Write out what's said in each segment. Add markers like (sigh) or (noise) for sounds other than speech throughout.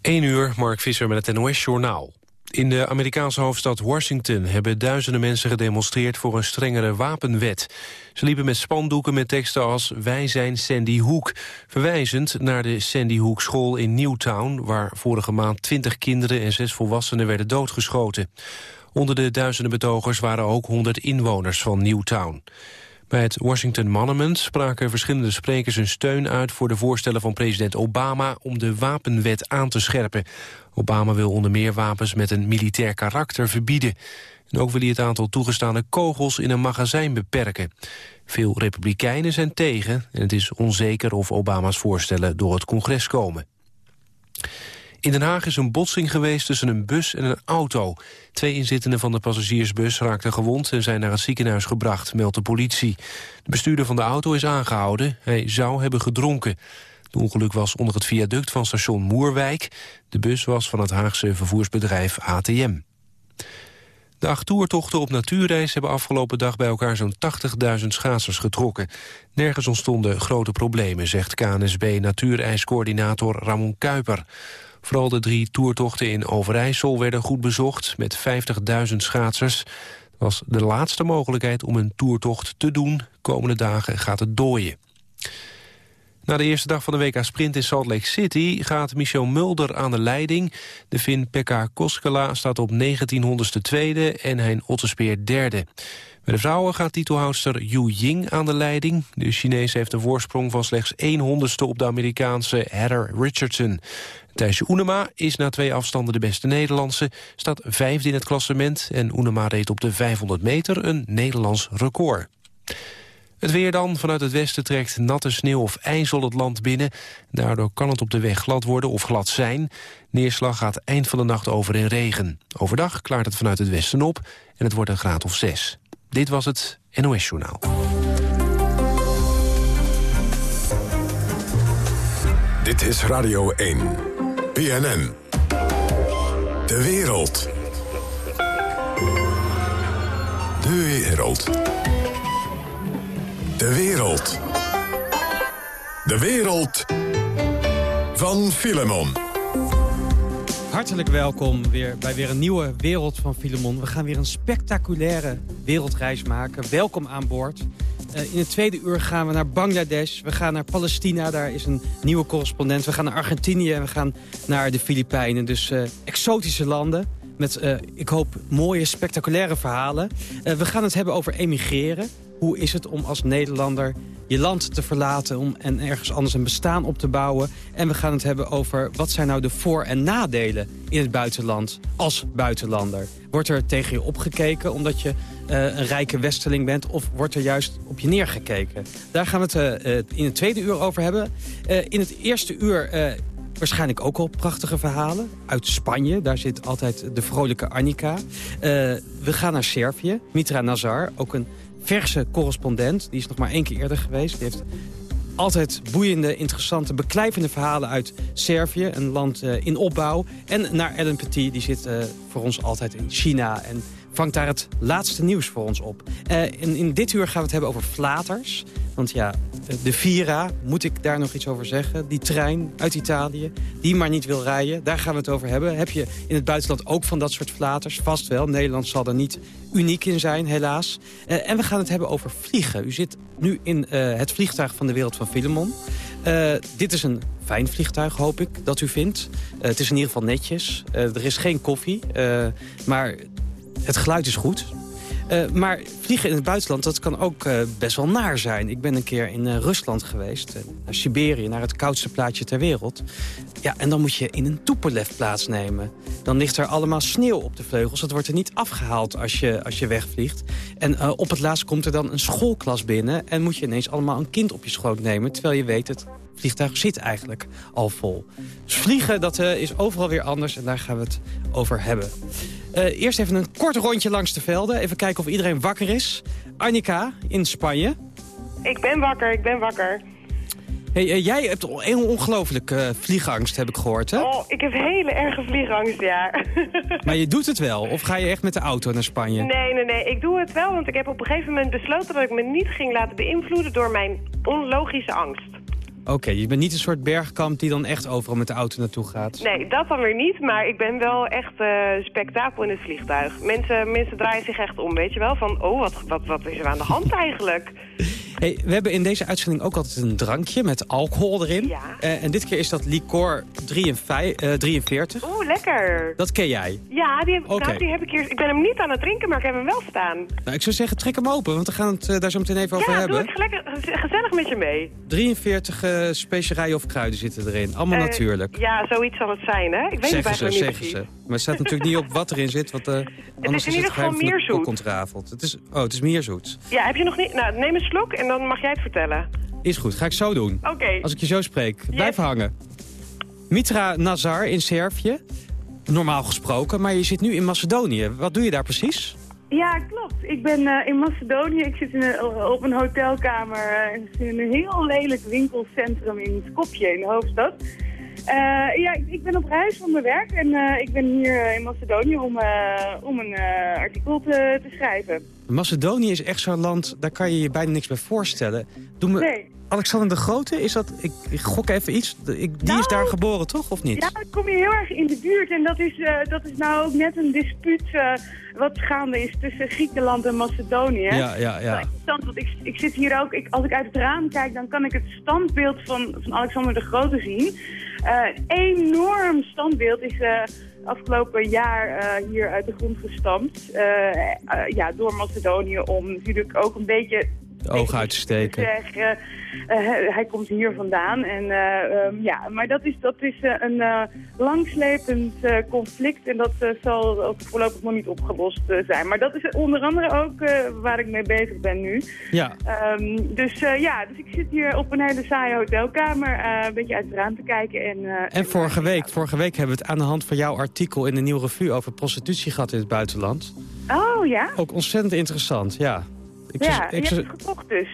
1 uur, Mark Visser met het NOS-journaal. In de Amerikaanse hoofdstad Washington hebben duizenden mensen gedemonstreerd voor een strengere wapenwet. Ze liepen met spandoeken met teksten als Wij zijn Sandy Hook, verwijzend naar de Sandy Hook school in Newtown, waar vorige maand 20 kinderen en zes volwassenen werden doodgeschoten. Onder de duizenden betogers waren ook 100 inwoners van Newtown. Bij het Washington Monument spraken verschillende sprekers hun steun uit voor de voorstellen van president Obama om de wapenwet aan te scherpen. Obama wil onder meer wapens met een militair karakter verbieden. En ook wil hij het aantal toegestane kogels in een magazijn beperken. Veel republikeinen zijn tegen en het is onzeker of Obama's voorstellen door het congres komen. In Den Haag is een botsing geweest tussen een bus en een auto. Twee inzittenden van de passagiersbus raakten gewond... en zijn naar het ziekenhuis gebracht, meldt de politie. De bestuurder van de auto is aangehouden. Hij zou hebben gedronken. Het ongeluk was onder het viaduct van station Moerwijk. De bus was van het Haagse vervoersbedrijf ATM. De acht toertochten op natuurreis hebben afgelopen dag bij elkaar zo'n 80.000 schaatsers getrokken. Nergens ontstonden grote problemen, zegt KNSB natuurijscoördinator Ramon Kuiper. Vooral de drie toertochten in Overijssel werden goed bezocht... met 50.000 schaatsers. Het was de laatste mogelijkheid om een toertocht te doen. Komende dagen gaat het dooien. Na de eerste dag van de WK Sprint in Salt Lake City gaat Michel Mulder aan de leiding. De Fin Pekka Koskela staat op 1900ste tweede en Hein Ottespeer derde. Bij de vrouwen gaat titelhoudster Yu Ying aan de leiding. De Chinees heeft een voorsprong van slechts 1 honderdste op de Amerikaanse Heather Richardson. Thijsje Oenema is na twee afstanden de beste Nederlandse, staat vijfde in het klassement... en Oenema reed op de 500 meter een Nederlands record. Het weer dan. Vanuit het westen trekt natte sneeuw of ijzel het land binnen. Daardoor kan het op de weg glad worden of glad zijn. Neerslag gaat eind van de nacht over in regen. Overdag klaart het vanuit het westen op en het wordt een graad of 6. Dit was het NOS Journaal. Dit is Radio 1. BNN. De wereld. De wereld. De wereld. De wereld van Filemon. Hartelijk welkom weer bij weer een nieuwe Wereld van Filemon. We gaan weer een spectaculaire wereldreis maken. Welkom aan boord. Uh, in het tweede uur gaan we naar Bangladesh. We gaan naar Palestina, daar is een nieuwe correspondent. We gaan naar Argentinië en we gaan naar de Filipijnen. Dus uh, exotische landen met, uh, ik hoop, mooie, spectaculaire verhalen. we gaan het hebben over emigreren. Hoe is het om als Nederlander je land te verlaten om, en ergens anders een bestaan op te bouwen? En we gaan het hebben over wat zijn nou de voor- en nadelen in het buitenland als buitenlander. Wordt er tegen je opgekeken omdat je uh, een rijke westeling bent... of wordt er juist op je neergekeken? Daar gaan we het uh, in het tweede uur over hebben. In het eerste uur waarschijnlijk ook al prachtige verhalen. Uit Spanje, daar zit altijd de vrolijke Annika. we gaan naar Servië. Mitra Nazar, ook een verse correspondent. Die is nog maar één keer eerder geweest. Die heeft altijd boeiende, interessante, beklijvende verhalen uit Servië. Een land uh, in opbouw. En naar Ellen Petit, die zit uh, voor ons altijd in China. En vangt daar het laatste nieuws voor ons op. Uh, in, in dit uur gaan we het hebben over flaters. Want ja, de Vira, moet ik daar nog iets over zeggen? Die trein uit Italië, die maar niet wil rijden. Daar gaan we het over hebben. Heb je in het buitenland ook van dat soort flaters? Vast wel. Nederland zal er niet uniek in zijn, helaas. Uh, en we gaan het hebben over vliegen. U zit nu in het vliegtuig van de wereld van Filemon. Dit is een fijn vliegtuig, hoop ik, dat u vindt. het is in ieder geval netjes. er is geen koffie, maar het geluid is goed. Uh, maar vliegen in het buitenland, dat kan ook uh, best wel naar zijn. Ik ben een keer in uh, Rusland geweest, naar Siberië, naar het koudste plaatsje ter wereld. Ja, en dan moet je in een Tupolev plaatsnemen. Dan ligt er allemaal sneeuw op de vleugels. Dat wordt er niet afgehaald als je, als je wegvliegt. En op het laatst komt er dan een schoolklas binnen... en moet je ineens allemaal een kind op je schoot nemen... terwijl je weet, het vliegtuig zit eigenlijk al vol. Dus vliegen, dat is overal weer anders en daar gaan we het over hebben. Uh, eerst even een kort rondje langs de velden. Even kijken of iedereen wakker is. Annika in Spanje. Ik ben wakker, ik ben wakker. Hey, uh, jij hebt een ongelooflijk uh, vliegangst, heb ik gehoord, hè? Oh, ik heb hele erge vliegangst, ja. (laughs) maar je doet het wel? Of ga je echt met de auto naar Spanje? Nee, nee, nee. Ik doe het wel, want ik heb op een gegeven moment besloten... dat ik me niet ging laten beïnvloeden door mijn onlogische angst. Oké, je bent niet een soort bergkamp die dan echt overal met de auto naartoe gaat. Nee, dat dan weer niet, maar ik ben wel echt eh, spektakel in het vliegtuig. Mensen, mensen draaien zich echt om, weet je wel? Van, oh, wat, wat, wat is er aan de hand (laughs) eigenlijk? Hey, we hebben in deze uitzending ook altijd een drankje met alcohol erin. Ja. Eh, en dit keer is dat Licor 43. Oeh, lekker. Dat ken jij. Ja, die heb, nou, die heb ik hier... Ik ben hem niet aan het drinken, maar ik heb hem wel staan. Nou, ik zou zeggen, trek hem open, want we gaan het eh, daar zo meteen even over ja, doe hebben. het gelijk, gezellig met je mee. 43 eh, specerijen of kruiden zitten erin. Allemaal Eh, natuurlijk. Ja, zoiets zal het zijn, hè? Ik weet het Zeggen ze, eigenlijk niet zeggen precies. ze. Maar het staat natuurlijk niet op wat erin zit, want eh, anders in is ieder het geheim geval van de ontrafeld. Het is, oh, het is meerzoet. Ja, heb je nog niet... Nou, neem een slok en dan mag jij het vertellen. Is goed, ga ik zo doen. Oké. Als ik je zo spreek. Blijf hangen. Mitra Nazar in Servië. Normaal gesproken, maar je zit nu in Macedonië. Wat doe je daar precies? Ja, klopt. Ik ben eh, in Macedonië. Ik zit in een- op een hotelkamer eh, in een heel lelijk winkelcentrum in Skopje, in de hoofdstad. Eh, ja, ik, ik ben op reis voor mijn werk en ik ben hier in Macedonië om, om een artikel te, te schrijven. Macedonië is echt zo'n land, daar kan je je bijna niks bij voorstellen. Doe me... Nee. Alexander de Grote, is dat... Ik, ik gok even iets. Ik, die is Nou, daar geboren, toch? Of niet? Ja, dan kom je heel erg in de buurt en dat is, eh, dat is nou ook net een dispuut eh, wat gaande is tussen Griekenland en Macedonië. ja, ja. Ja. interessant, want ik, ik zit hier ook, ik, als ik uit het raam kijk, dan kan ik het standbeeld van, van Alexander de Grote zien. Eh, enorm standbeeld is afgelopen jaar eh, hier uit de grond gestampt. Eh, eh, ja, door Macedonië om natuurlijk ook een beetje De ogen uit te steken. zeggen, eh, hij, hij komt hier vandaan. En, eh, ehm, ja, maar dat is, dat is eh, een eh, langslepend eh, conflict en dat eh, zal ook voorlopig nog niet opgelost eh, zijn. Maar dat is onder andere ook eh, waar ik mee bezig ben nu. Ja. Ehm, dus eh, ja, dus ik zit hier op een hele saaie hotelkamer eh, een beetje uit het raam te kijken. En, eh, En vorige week, vorige week hebben we het aan de hand van jouw artikel in de Nieuwe Revue over prostitutie gehad in het buitenland. Oh ja? Ook ontzettend interessant, ja. Ik Ja, je hebt het gekocht dus.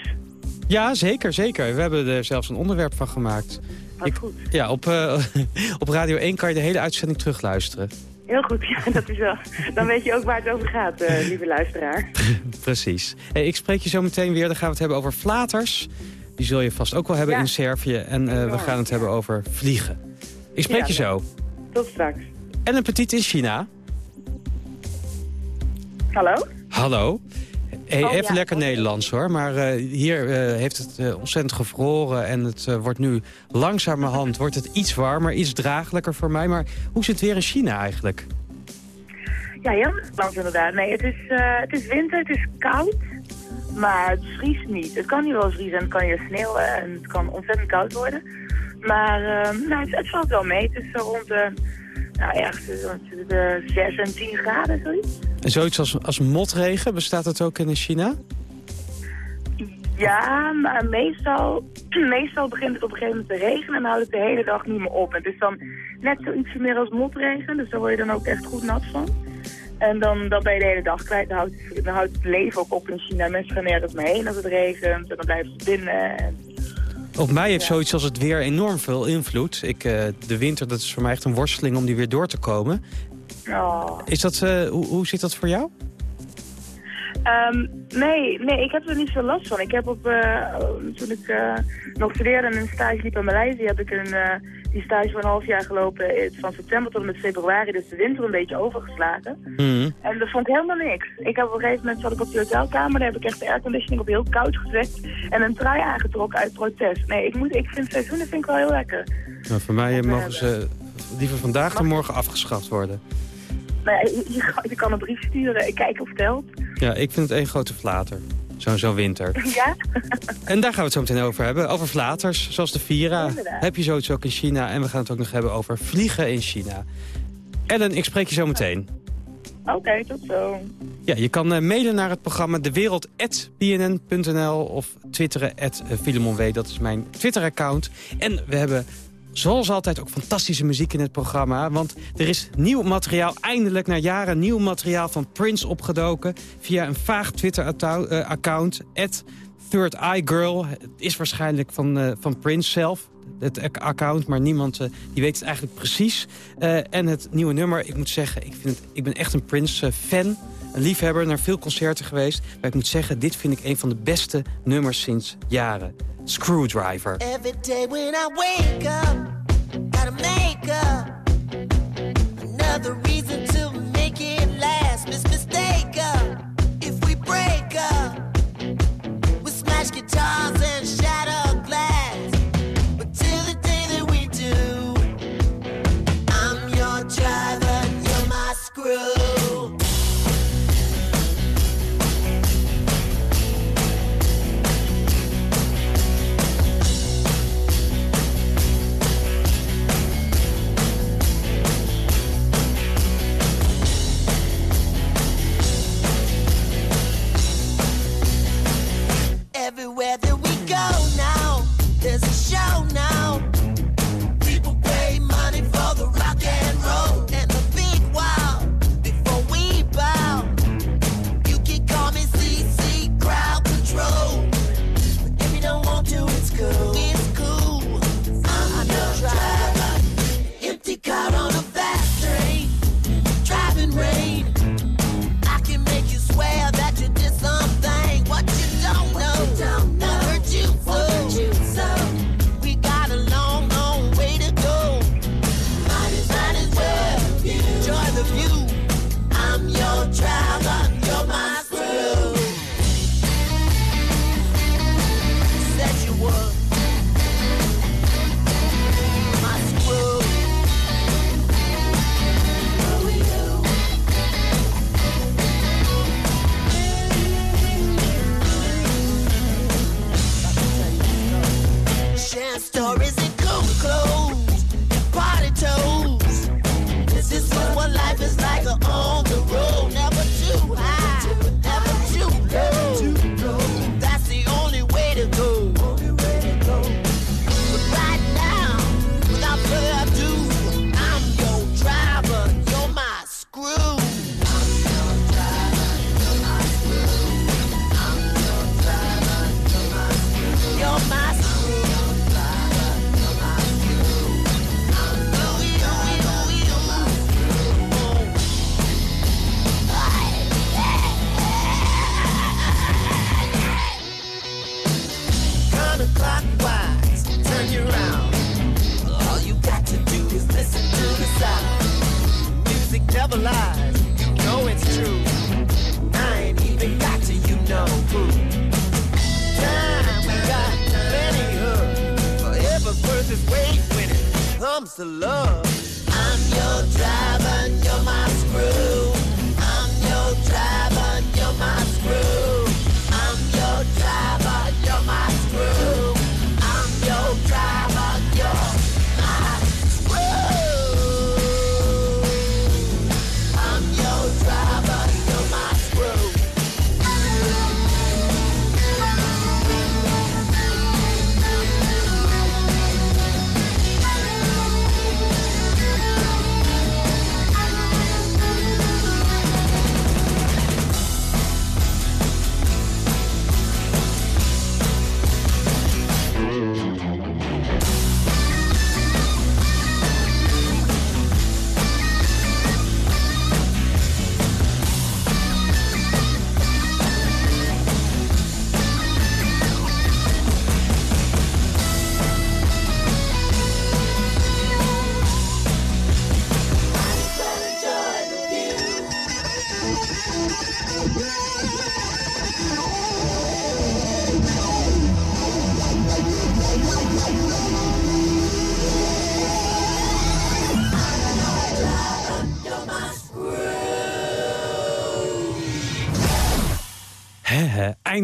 ja, zeker, zeker. We hebben er zelfs een onderwerp van gemaakt. Wat Ik- goed. Ja, op, eh, (laughs) op Radio 1 kan je de hele uitzending terugluisteren. Heel goed, ja, dat is wel. Dan weet je ook waar het over gaat, eh, lieve luisteraar. (laughs) Precies. Hey, ik spreek je zo meteen weer. Dan gaan we het hebben over flaters. Die zul je vast ook wel hebben Ja. in Servië. En eh, we gaan het hebben over vliegen. Ik spreek Ja, je zo. Tot straks. En een petit in China. Hallo? Hallo. Oh, even ja. lekker Nederlands hoor. Maar eh, hier eh, heeft het eh, ontzettend gevroren. En het wordt nu langzamerhand wordt het iets warmer. Iets draaglijker voor mij. Maar hoe zit het weer in China eigenlijk? Ja, heel Nederlands inderdaad. Nee, het is, het is winter, het is koud, maar het vriest niet. Het kan hier wel vriezen en het kan hier sneeuwen en het kan ontzettend koud worden. Maar nou, het, het valt wel mee. Het is zo rond de, nou ergens tussen de 6 en 10 graden, zoiets. En zoiets als, als motregen, bestaat dat ook in China? Ja, maar meestal, (clears throat) meestal begint het op een gegeven moment te regenen en houdt het de hele dag niet meer op. Het is dan net zoiets meer als motregen, dus daar word je dan ook echt goed nat van. En dan, dan ben je de hele dag kwijt. Dan houdt, het, dan houdt het leven ook op in China. Mensen gaan nergens meer heen als het regent. En dan blijven ze binnen. En, Op mij heeft zoiets als het weer enorm veel invloed. Ik, eh, de winter, dat is voor mij echt een worsteling om die weer door te komen. oh. Is dat, eh, hoe, hoe zit dat voor jou? Ehm, nee, nee, ik heb er niet zo last van. Ik heb op, eh, toen ik eh, nog studeerde en een stage liep in Maleisië, heb ik een, die stage voor een half jaar gelopen. eh, Van september tot en met februari, dus de winter een beetje overgeslagen. Mhm. En dat vond ik helemaal niks. Ik heb op een gegeven moment zat ik op de hotelkamer, daar heb ik echt de airconditioning op heel koud gezet en een trui aangetrokken uit protest. Nee, ik, moet, ik vind seizoenen vind ik wel heel lekker. Nou, voor mij eh, mogen ze liever vandaag dan morgen afgeschaft worden. Nou ja, je, je, je kan een brief sturen, ik kijk of het helpt. Ja, ik vind het één grote flater. Zo'n zo winter. (laughs) Ja? (laughs) En daar gaan we het zo meteen over hebben. Over flaters, zoals de Vira. Inderdaad. Heb je zoiets ook in China. En we gaan het ook nog hebben over vliegen in China. Ellen, ik spreek je zo meteen. Oké, tot zo. Ja, je kan eh, mailen naar het programma dewereld.bnn.nl of twitteren at Filemon W. Dat is mijn Twitter-account. En we hebben zoals altijd ook fantastische muziek in het programma. Want er is nieuw materiaal, eindelijk na jaren nieuw materiaal van Prince opgedoken. Via een vaag Twitter-account, Third Eye Girl. Het is waarschijnlijk van, eh, van Prince zelf, het ac- account. Maar niemand eh, die weet het eigenlijk precies. Eh, en het nieuwe nummer, ik moet zeggen, ik, vind het, ik ben echt een Prince-fan. een liefhebber, naar veel concerten geweest. Maar ik moet zeggen, dit vind ik een van de beste nummers sinds jaren. Screwdriver. Every day when I wake up, gotta make up another reason to make it last. Miss mistake up if we break up. We smash guitars and shatter glass. But till the day that we do, I'm your driver, you're my screw. Everywhere that we go now, there's a show now.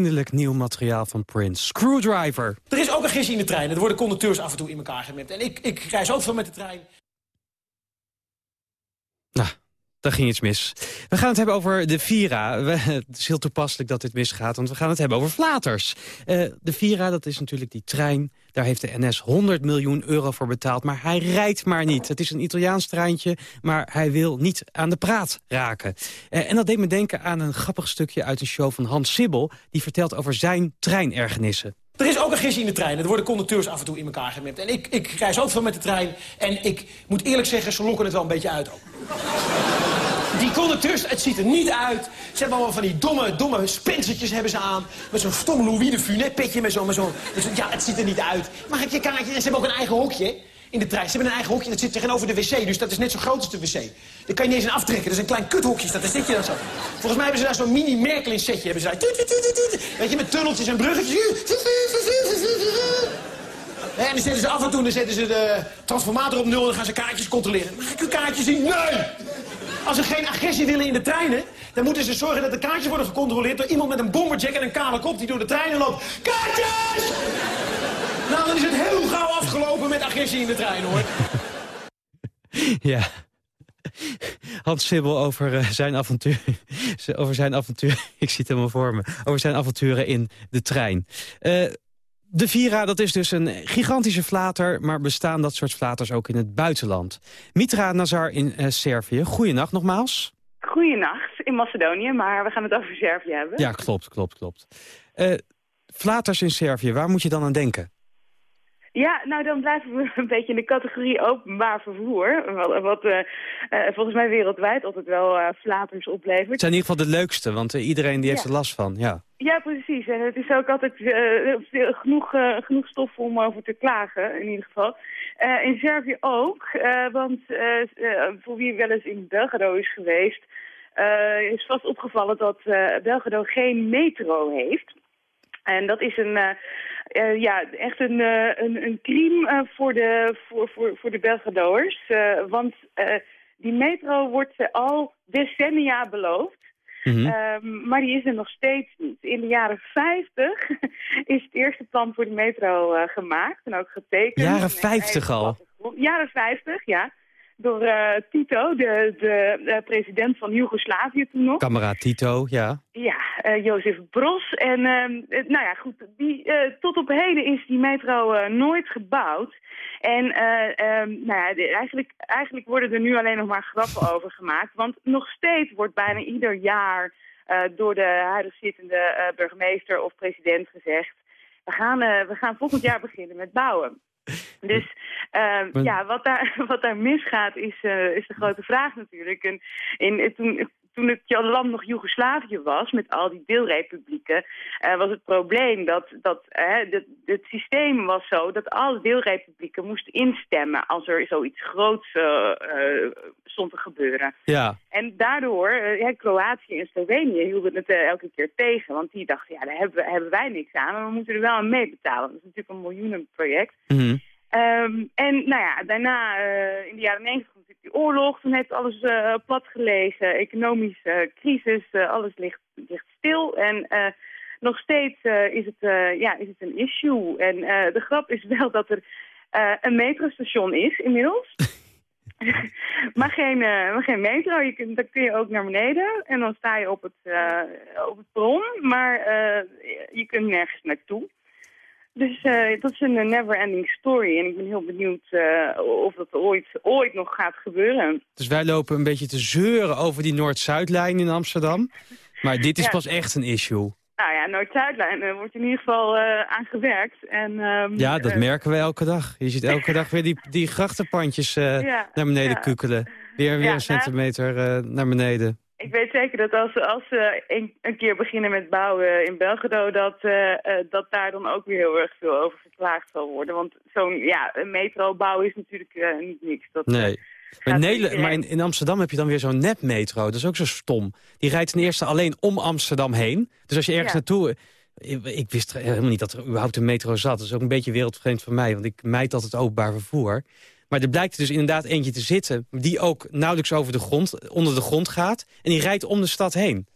Eindelijk nieuw materiaal van Prince. Screwdriver. Er is ook een gisje in de trein. Er worden conducteurs af en toe in elkaar gemept. En ik, ik reis ook veel met de trein. Nou, daar ging iets mis. We gaan het hebben over de Vira. (laughs) Het is heel toepasselijk dat dit misgaat, want we gaan het hebben over flaters. Eh, de Vira, dat is natuurlijk die trein. Daar heeft de NS 100 miljoen euro voor betaald, maar hij rijdt maar niet. Het is een Italiaans treintje, maar hij wil niet aan de praat raken. Eh, en dat deed me denken aan een grappig stukje uit een show van Hans Sibbel... die vertelt over zijn treinergernissen. Er is ook een gisje in de trein. Er worden conducteurs af en toe in elkaar gemept. En ik, ik reis ook veel met de trein. En ik moet eerlijk zeggen, ze lokken het wel een beetje uit ook. Die conducteurs, het ziet er niet uit. Ze hebben allemaal van die domme, domme spencertjes hebben ze aan. Met zo'n stom Louis de Funès petje met zo'n... Met zo'n- ja, het ziet er niet uit. Mag ik je kaartje? En ze hebben ook een eigen hokje in de trein. Ze hebben een eigen hokje, dat zit tegenover de wc. Dus dat is net zo groot als de wc. Daar kan je niet eens in aftrekken. Dat is een klein kuthokje, dat zit je dan zo. Volgens mij hebben ze daar zo'n mini Merkelin setje. Hebben ze daar. Weet je, met tunneltjes en bruggetjes. En dan zetten ze af en toe dan zetten ze de transformator op nul... en dan gaan ze kaartjes controleren. Mag ik uw kaartjes zien? Nee! Als ze geen agressie willen in de treinen... dan moeten ze zorgen dat de kaartjes worden gecontroleerd... door iemand met een bomberjack en een kale kop die door de treinen loopt. Kaartjes! Nou, dan is het heel gauw afgelopen met agressie in de trein, hoor. (laughs) Ja. Hans Sibbel over eh, zijn avontuur. over zijn avontuur. (laughs) Ik zie het helemaal voor me. Over zijn avonturen in de trein. Eh, de Vira, dat is dus een gigantische flater... maar bestaan dat soort flaters ook in het buitenland. Mitra Nazar in eh, Servië. Goeienacht nogmaals. Goeienacht, in Macedonië, maar we gaan het over Servië hebben. Ja, klopt, klopt, klopt. Eh flaters in Servië, waar moet je dan aan denken? Ja, nou dan blijven we (laughs) een beetje in de categorie openbaar vervoer. Wat, wat eh, eh, volgens mij wereldwijd altijd wel flaters oplevert. Het zijn in ieder geval de leukste, want iedereen die heeft er last van. Ja. Ja, precies. En het is ook altijd genoeg, genoeg stof om over te klagen, in ieder geval. In Servië ook, want voor wie wel eens in Belgrado is geweest... is vast opgevallen dat Belgrado geen metro heeft. En dat is een, eh, ja, echt een, eh, een, een crime eh, voor, de, voor, voor, voor de Belgradoers. Eh, want die metro wordt al decennia beloofd. Mhm. Ehm, maar die is er nog steeds niet. In de jaren 50 (laughs) is het eerste plan voor de metro gemaakt en ook getekend. Jaren En 50 al? Jaren 50, ja. Door eh, Tito, de, de, president van Joegoslavië toen nog. Kameraad Tito, ja. Ja, eh Jozef Bros. En ehm, eh, nou ja, goed, die, tot op heden is die metro nooit gebouwd. En eh, ehm, nou ja, de- eigenlijk, eigenlijk worden er nu alleen nog maar grappen (laughs) over gemaakt. Want nog steeds wordt bijna ieder jaar door de huidig zittende burgemeester of president gezegd... We gaan, we gaan volgend jaar beginnen met bouwen. (laughs) Dus Maar- ja, wat daar, (laughs) wat daar misgaat is, eh, is de grote vraag natuurlijk. En in, toen, toen het land nog Joegoslavië was, met al die deelrepublieken, eh, was het probleem dat, dat hè, het, het systeem was zo dat alle deelrepublieken moesten instemmen als er zoiets groots eh, eh, stond te gebeuren. Ja, En daardoor, eh, ja, Kroatië en Slovenië hielden het eh, elke keer tegen. Want die dachten, ja, daar hebben, hebben wij niks aan, maar we moeten er wel aan meebetalen. Dat is natuurlijk een miljoenenproject. mhm. Ehm, en nou ja, daarna, eh, in de jaren 90 kwam natuurlijk die oorlog. Toen heeft alles eh plat gelegen. Economische crisis, eh, alles ligt, ligt stil. En nog steeds is, het, ja, is het een issue. En de grap is wel dat er een metrostation is inmiddels. (laughs) maar, geen, maar geen metro. Je kunt, dan kun je ook naar beneden. En dan sta je op het, op het perron. Maar je kunt nergens naartoe. Dus eh, dat is een never-ending story. En ik ben heel benieuwd eh, of dat ooit, ooit nog gaat gebeuren. Dus wij lopen een beetje te zeuren over die Noord-Zuidlijn in Amsterdam. Maar dit is Ja. pas echt een issue. Nou ja, Noord-Zuidlijn wordt in ieder geval eh, aan gewerkt. En, ehm, Ja, dat eh, merken we elke dag. Je ziet elke dag weer die, die grachtenpandjes eh, Ja, naar beneden ja. kukelen. Weer, weer Ja, een centimeter eh, naar beneden. Ik weet zeker dat als, als ze een, een keer beginnen met bouwen in Belgrado... Dat, eh, eh, dat daar dan ook weer heel erg veel over verklaagd zal worden. Want zo'n ja, een metrobouw is natuurlijk eh, niet niks. Dat, Nee. Maar, in, Nederland- iedereen- maar in, in Amsterdam heb je dan weer zo'n nepmetro. Dat is ook zo stom. Die rijdt ten eerste alleen om Amsterdam heen. Dus als je ergens Ja. naartoe... Ik, ik wist helemaal niet dat er überhaupt een metro zat. Dat is ook een beetje wereldvreemd voor mij. Want ik mijd altijd openbaar vervoer. Maar er blijkt dus inderdaad eentje te zitten... die ook nauwelijks over de grond, onder de grond gaat. En die rijdt om de stad heen.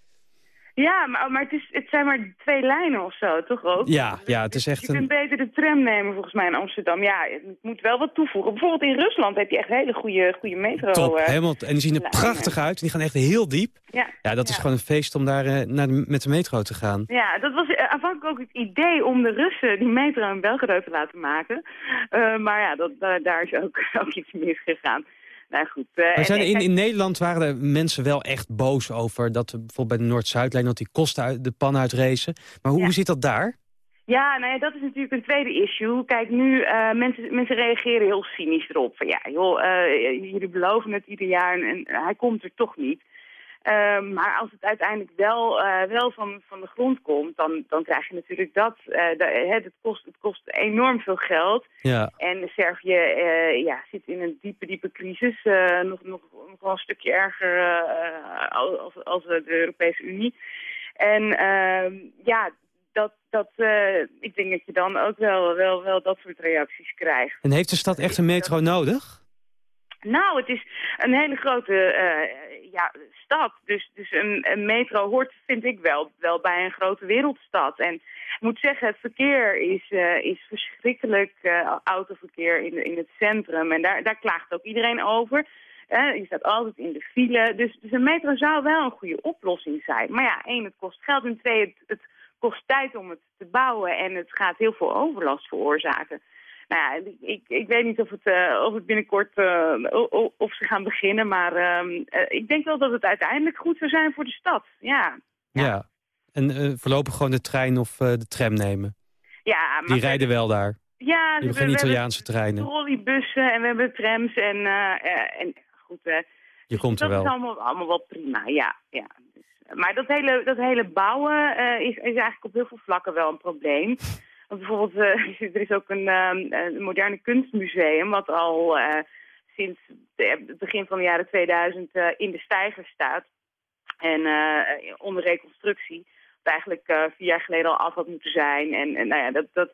Ja, maar, maar het, is, het zijn maar twee lijnen of zo, toch ook? Ja, ja het is echt Je kunt een... beter de tram nemen volgens mij in Amsterdam. Ja, het moet wel wat toevoegen. Bijvoorbeeld in Rusland heb je echt hele goede, goede metro. Top, eh, helemaal, en die zien er lijnen. prachtig uit. Die gaan echt heel diep. ja. Ja, dat is gewoon een feest om daar eh, naar de- met de metro te gaan. Ja, dat was eh, aanvankelijk ook het idee om de Russen die metro in Belgrado te laten maken. Maar ja, dat, daar, daar is ook, (laughs) ook iets misgegaan. Nou goed. eh, Maar zijn er in, in Nederland waren er mensen wel echt boos over... dat we bijvoorbeeld bij de Noord-Zuidlijn... dat die kosten uit de pan uitrezen. Maar hoe, Ja. hoe zit dat daar? Ja, nou ja, dat is natuurlijk een tweede issue. Kijk, nu, eh, mensen, mensen reageren heel cynisch erop. Van ja, joh, eh, jullie beloven het ieder jaar en, en hij komt er toch niet. Ehm, maar als het uiteindelijk wel, eh, wel van, van de grond komt, dan, dan krijg je natuurlijk dat. eh, de- het, kost, het kost enorm veel geld. Ja. En Servië eh, ja, zit in een diepe, diepe crisis. nog, nog, nog wel een stukje erger als, als de Europese Unie. En ehm, ja, dat, dat, ik denk dat je dan ook wel, wel, wel dat soort reacties krijgt. En heeft de stad echt een metro nodig? Nou, het is een hele grote ja, stad. Dus, dus een, metro hoort, vind ik wel, wel bij een grote wereldstad. En ik moet zeggen, het verkeer is, eh, is verschrikkelijk eh, autoverkeer in, in het centrum. En daar, daar klaagt ook iedereen over. Je staat altijd in de file. Dus, dus een metro zou wel een goede oplossing zijn. Maar ja, één, het kost geld. En twee, het kost tijd om het te bouwen. En het gaat heel veel overlast veroorzaken. Nou ja, ik, ik weet niet of het, eh, of het binnenkort eh, of ze gaan beginnen, maar ehm, eh, ik denk wel dat het uiteindelijk goed zou zijn voor de stad. Ja, Ja. En eh, voorlopig gewoon de trein of eh, de tram nemen. ja maar Die rijden wel daar. Ja, Die we, hebben we geen Italiaanse treinen. trolleybussen en we hebben trams en, en goed. eh, Je komt er dat is wel. allemaal, allemaal wel prima, ja. ja. Dus, maar dat hele, dat hele bouwen eh, is, is eigenlijk op heel veel vlakken wel een probleem. Want bijvoorbeeld, eh, (laughs) er is ook een, ehm, een moderne kunstmuseum... wat al eh, sinds het begin van de jaren 2000 eh, in de stijger staat. En onder reconstructie. Wat eigenlijk vier jaar geleden al af had moeten zijn. En, en nou ja, dat... dat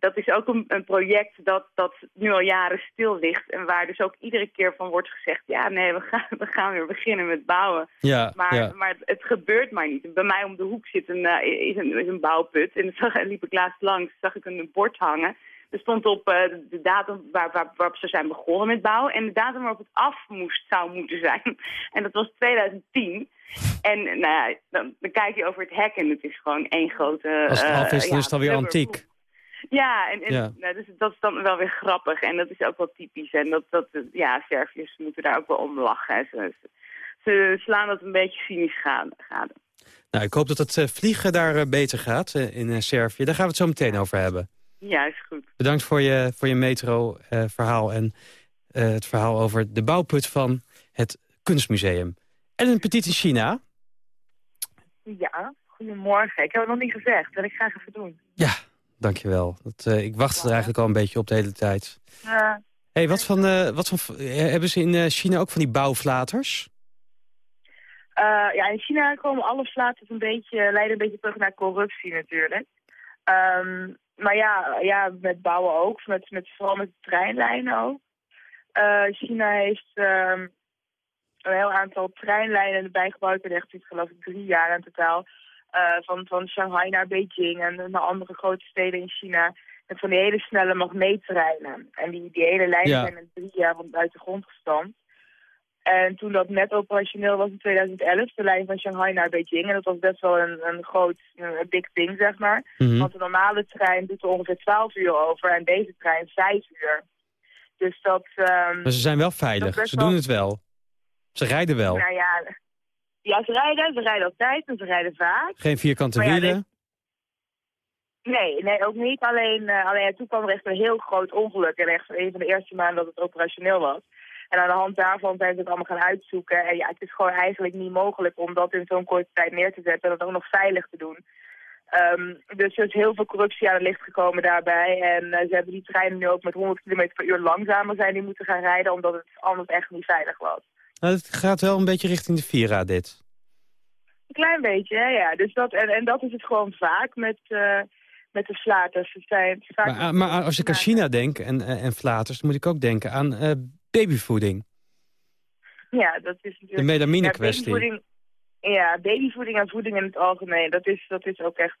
dat is ook een, een project dat, dat nu al jaren stil ligt. En waar dus ook iedere keer van wordt gezegd... ja, nee, we gaan, we gaan weer beginnen met bouwen. Ja, Maar, ja. maar het, het gebeurt maar niet. Bij mij om de hoek zit een, eh, is, een, is een bouwput. En dan zag, liep ik laatst langs, zag ik een bord hangen. Er stond op eh, de, datum waar, waar, waarop ze zijn begonnen met bouwen... en de datum waarop het af moest, zou moeten zijn. (laughs) En dat was 2010. En nou ja, dan, dan kijk je over het hek en het is gewoon één grote... Als het eh, af is, dan ja, is het alweer antiek. Ja, en, en Ja. Nou, dus dat is dan wel weer grappig. En dat is ook wel typisch. En dat, dat ja, Serviërs moeten daar ook wel om lachen. Ze, ze, ze slaan dat een beetje cynisch gade. Nou, ik hoop dat het eh, vliegen daar eh, beter gaat eh, in Servië. Daar gaan we het zo meteen over hebben. Ja, is goed. Bedankt voor je, voor je metro-verhaal en eh, het verhaal over de bouwput van het kunstmuseum. En een petit in China. Ja, goedemorgen. Ik heb het nog niet gezegd. Dat wil ik graag even doen. Ja, dankjewel. Dat, eh, ik wachtte er eigenlijk al een beetje op de hele tijd. Ja. Hey, wat van, eh, wat van, eh, hebben ze in China ook van die bouwflaters? Ja, in China komen alle flaters een beetje, leiden een beetje terug naar corruptie natuurlijk. Ehm, maar ja, ja, met bouwen ook, met, met, vooral met de treinlijnen ook. China heeft ehm, een heel aantal treinlijnen erbij gebouwd. Er echt iets, geloof ik, drie jaar in totaal. Eh, van, van Shanghai naar Beijing en naar andere grote steden in China. En van die hele snelle magneettreinen. En die, die hele lijnen Ja. zijn in drie jaar van uit de grond gestampt. En toen dat net operationeel was in 2011, de lijn van Shanghai naar Beijing. En dat was best wel een, een groot, een dik ding, zeg maar. Mhm. Want de normale trein doet er ongeveer 12 uur over en deze trein 5 uur. Dus dat... ehm, Maar ze zijn wel veilig. Ze wel- doen het wel. Ze rijden wel. Nou ja, ja, ze rijden, ze rijden altijd en ze rijden vaak. Geen vierkante Maar ja, wielen. Nee, nee, ook niet. Alleen, eh, alleen toen kwam er echt een heel groot ongeluk. En echt een van de eerste maanden dat het operationeel was. En aan de hand daarvan zijn ze het allemaal gaan uitzoeken. En ja, het is gewoon eigenlijk niet mogelijk om dat in zo'n korte tijd neer te zetten en dat ook nog veilig te doen. Ehm, dus er is heel veel corruptie aan het licht gekomen daarbij. En eh, ze hebben die treinen nu ook met 100 km per uur langzamer zijn die moeten gaan rijden, omdat het anders echt niet veilig was. Nou, het gaat wel een beetje richting de Vira, dit. Een klein beetje, hè, ja. Dus dat, en, en dat is het gewoon vaak met, eh, met de flaters. Het zijn vaak Maar, ah, maar als ik aan China denk en, eh, en flaters, dan moet ik ook denken aan eh, babyvoeding. Ja, dat is natuurlijk... De melamine ja, kwestie. babyvoeding- Ja, babyvoeding en voeding in het algemeen, dat is, dat is ook echt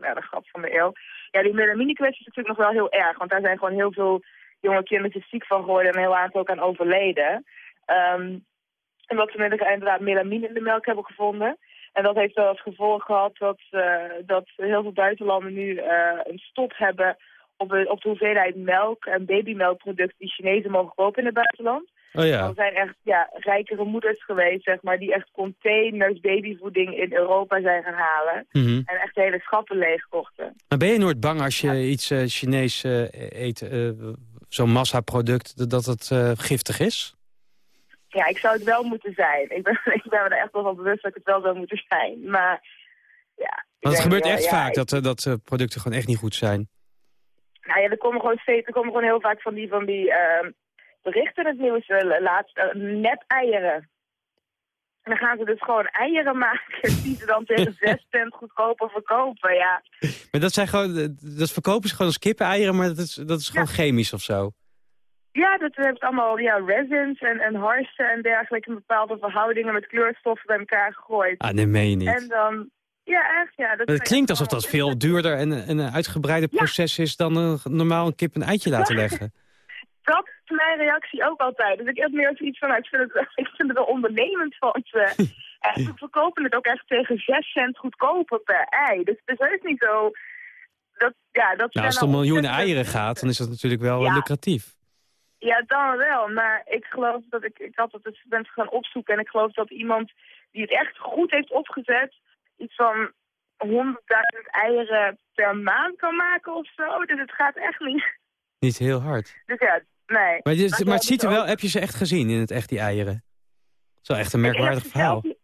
ja, de grap van de eeuw. Ja, die melamine kwestie is natuurlijk nog wel heel erg, want daar zijn gewoon heel veel jonge kindertjes ziek van geworden en een heel aantal ook aan overleden. Ehm omdat ze inderdaad inderdaad melamine in de melk hebben gevonden. En dat heeft wel als gevolg gehad dat, eh, dat heel veel buitenlanden nu eh, een stop hebben op, de- op de hoeveelheid melk en babymelkproducten die Chinezen mogen kopen in het buitenland. Oh ja. Er zijn echt ja, rijkere moeders geweest, zeg maar, die echt containers babyvoeding in Europa zijn gaan halen. Mhm. En echt hele schappen leegkochten. Maar ben je nooit bang als je iets eh, Chinees eet, zo'n massaproduct, dat het giftig is? Ja, ik zou het wel moeten zijn. Ik ben, (laughs) ik ben me er echt wel van bewust dat ik het wel zou moeten zijn. Maar ja... Want het gebeurt echt ja, vaak ik- dat, eh, dat eh, producten gewoon echt niet goed zijn. Nou ja, er komen gewoon steeds, er komen gewoon heel vaak van die, van die ehm, berichten in het nieuws. eh, laatst uh, nep-eieren. En dan gaan ze dus gewoon eieren (laughs) maken die ze dan tegen (laughs) 6 cent goedkoper verkopen. Ja, Maar dat, zijn gewoon, eh, dat verkopen ze gewoon als kippeneieren, maar dat is, dat is gewoon chemisch of zo. Ja dat heeft allemaal ja, resins en, en harsen en dergelijke in bepaalde verhoudingen met kleurstoffen bij elkaar gegooid. Ah, nee, meen je niet. En dan, ja echt, ja. Dat het klinkt alsof dat veel duurder en, en een uitgebreider proces is dan een, normaal een kip een eitje laten leggen. (laughs) Dat is mijn reactie ook altijd. Dus ik heb meer zoiets van, nou, ik vind het, (laughs) ik vind het wel ondernemend van ze. (laughs) en ze verkopen het ook echt tegen 6 cent goedkoper per ei. Dus het is heus niet zo... Dat, ja, dat Nou, als het om miljoenen eieren gaat, dan is dat natuurlijk wel Ja. lucratief. Ja, dan wel. Maar ik geloof dat ik... Ik had het dus ben gaan opzoeken. En ik geloof dat iemand die het echt goed heeft opgezet... iets van 100.000 eieren per maand kan maken of zo. Dus het gaat echt niet. Niet heel hard. Dus ja, nee. Maar, Maar maar het ziet er hebben wel, heb je ze echt gezien in het echt, die eieren? Dat is wel echt een merkwaardig verhaal. zelf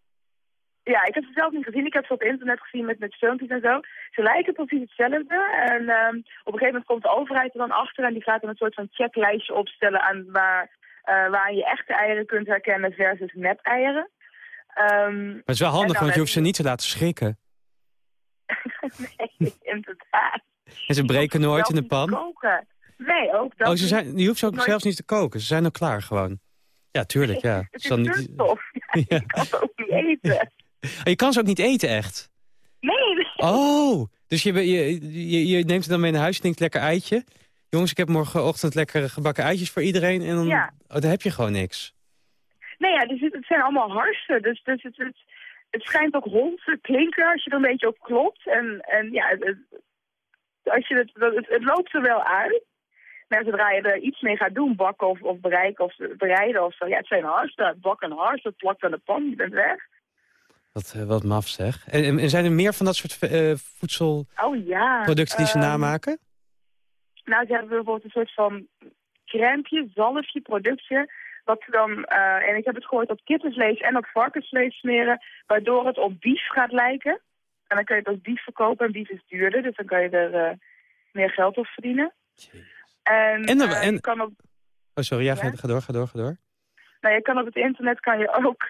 Ja, ik heb ze zelf niet gezien. Ik heb ze op internet gezien met, met filmpjes en zo. Ze lijken precies hetzelfde. En ehm, op een gegeven moment komt de overheid er dan achter... en die gaat dan een soort van checklijstje opstellen... aan waar, eh, waar je echte eieren kunt herkennen versus nep-eieren. Ehm, Maar het is wel handig, dan want je hoeft ze niet te laten schrikken. (laughs) nee, inderdaad. En ze breken nooit in de pan. Koken. Nee, ook dat Oh, ze zijn, je hoeft ze ook Nooit- zelfs niet te koken. Ze zijn al klaar gewoon. Ja, tuurlijk, ja. (laughs) Het Het is niet... (laughs) Ja, Ja. Je kan ze ook niet eten. Oh, je kan ze ook niet eten, echt? Nee, nee. Oh, dus je, je, je, je neemt het dan mee naar huis, je denkt lekker eitje. Jongens, ik heb morgenochtend lekkere gebakken eitjes voor iedereen. En dan, Ja. oh, dan heb je gewoon niks. Nee, ja, dus het, het zijn allemaal harsen. Dus, dus het, het, het schijnt ook hond te klinken als je er een beetje op klopt. En, en ja, het, als je het, het, het loopt er wel uit. Maar zodra je er iets mee gaat doen, bakken of, of bereiken of bereiden of zo. Ja, het zijn harsen. Bak een hars, dat plakt aan de pan, je bent weg. Wat, eh, wat maf zeg. En, en- zijn er meer van dat soort eh, voedselproducten Oh ja. die ze ehm, namaken? Nou, ze hebben bijvoorbeeld een soort van crèmpje, zalfje, productje. Wat ze dan, eh, en ik heb het gehoord op kippenvlees en op varkensvlees smeren, waardoor het op bief gaat lijken. En dan kun je het als bief verkopen en bief is duurder, dus dan kan je er meer geld op verdienen. En, En en- je kan op, Oh, sorry, ja, ga, Ja? ga door, ga door, ga door. nou, je kan op het internet kan je ook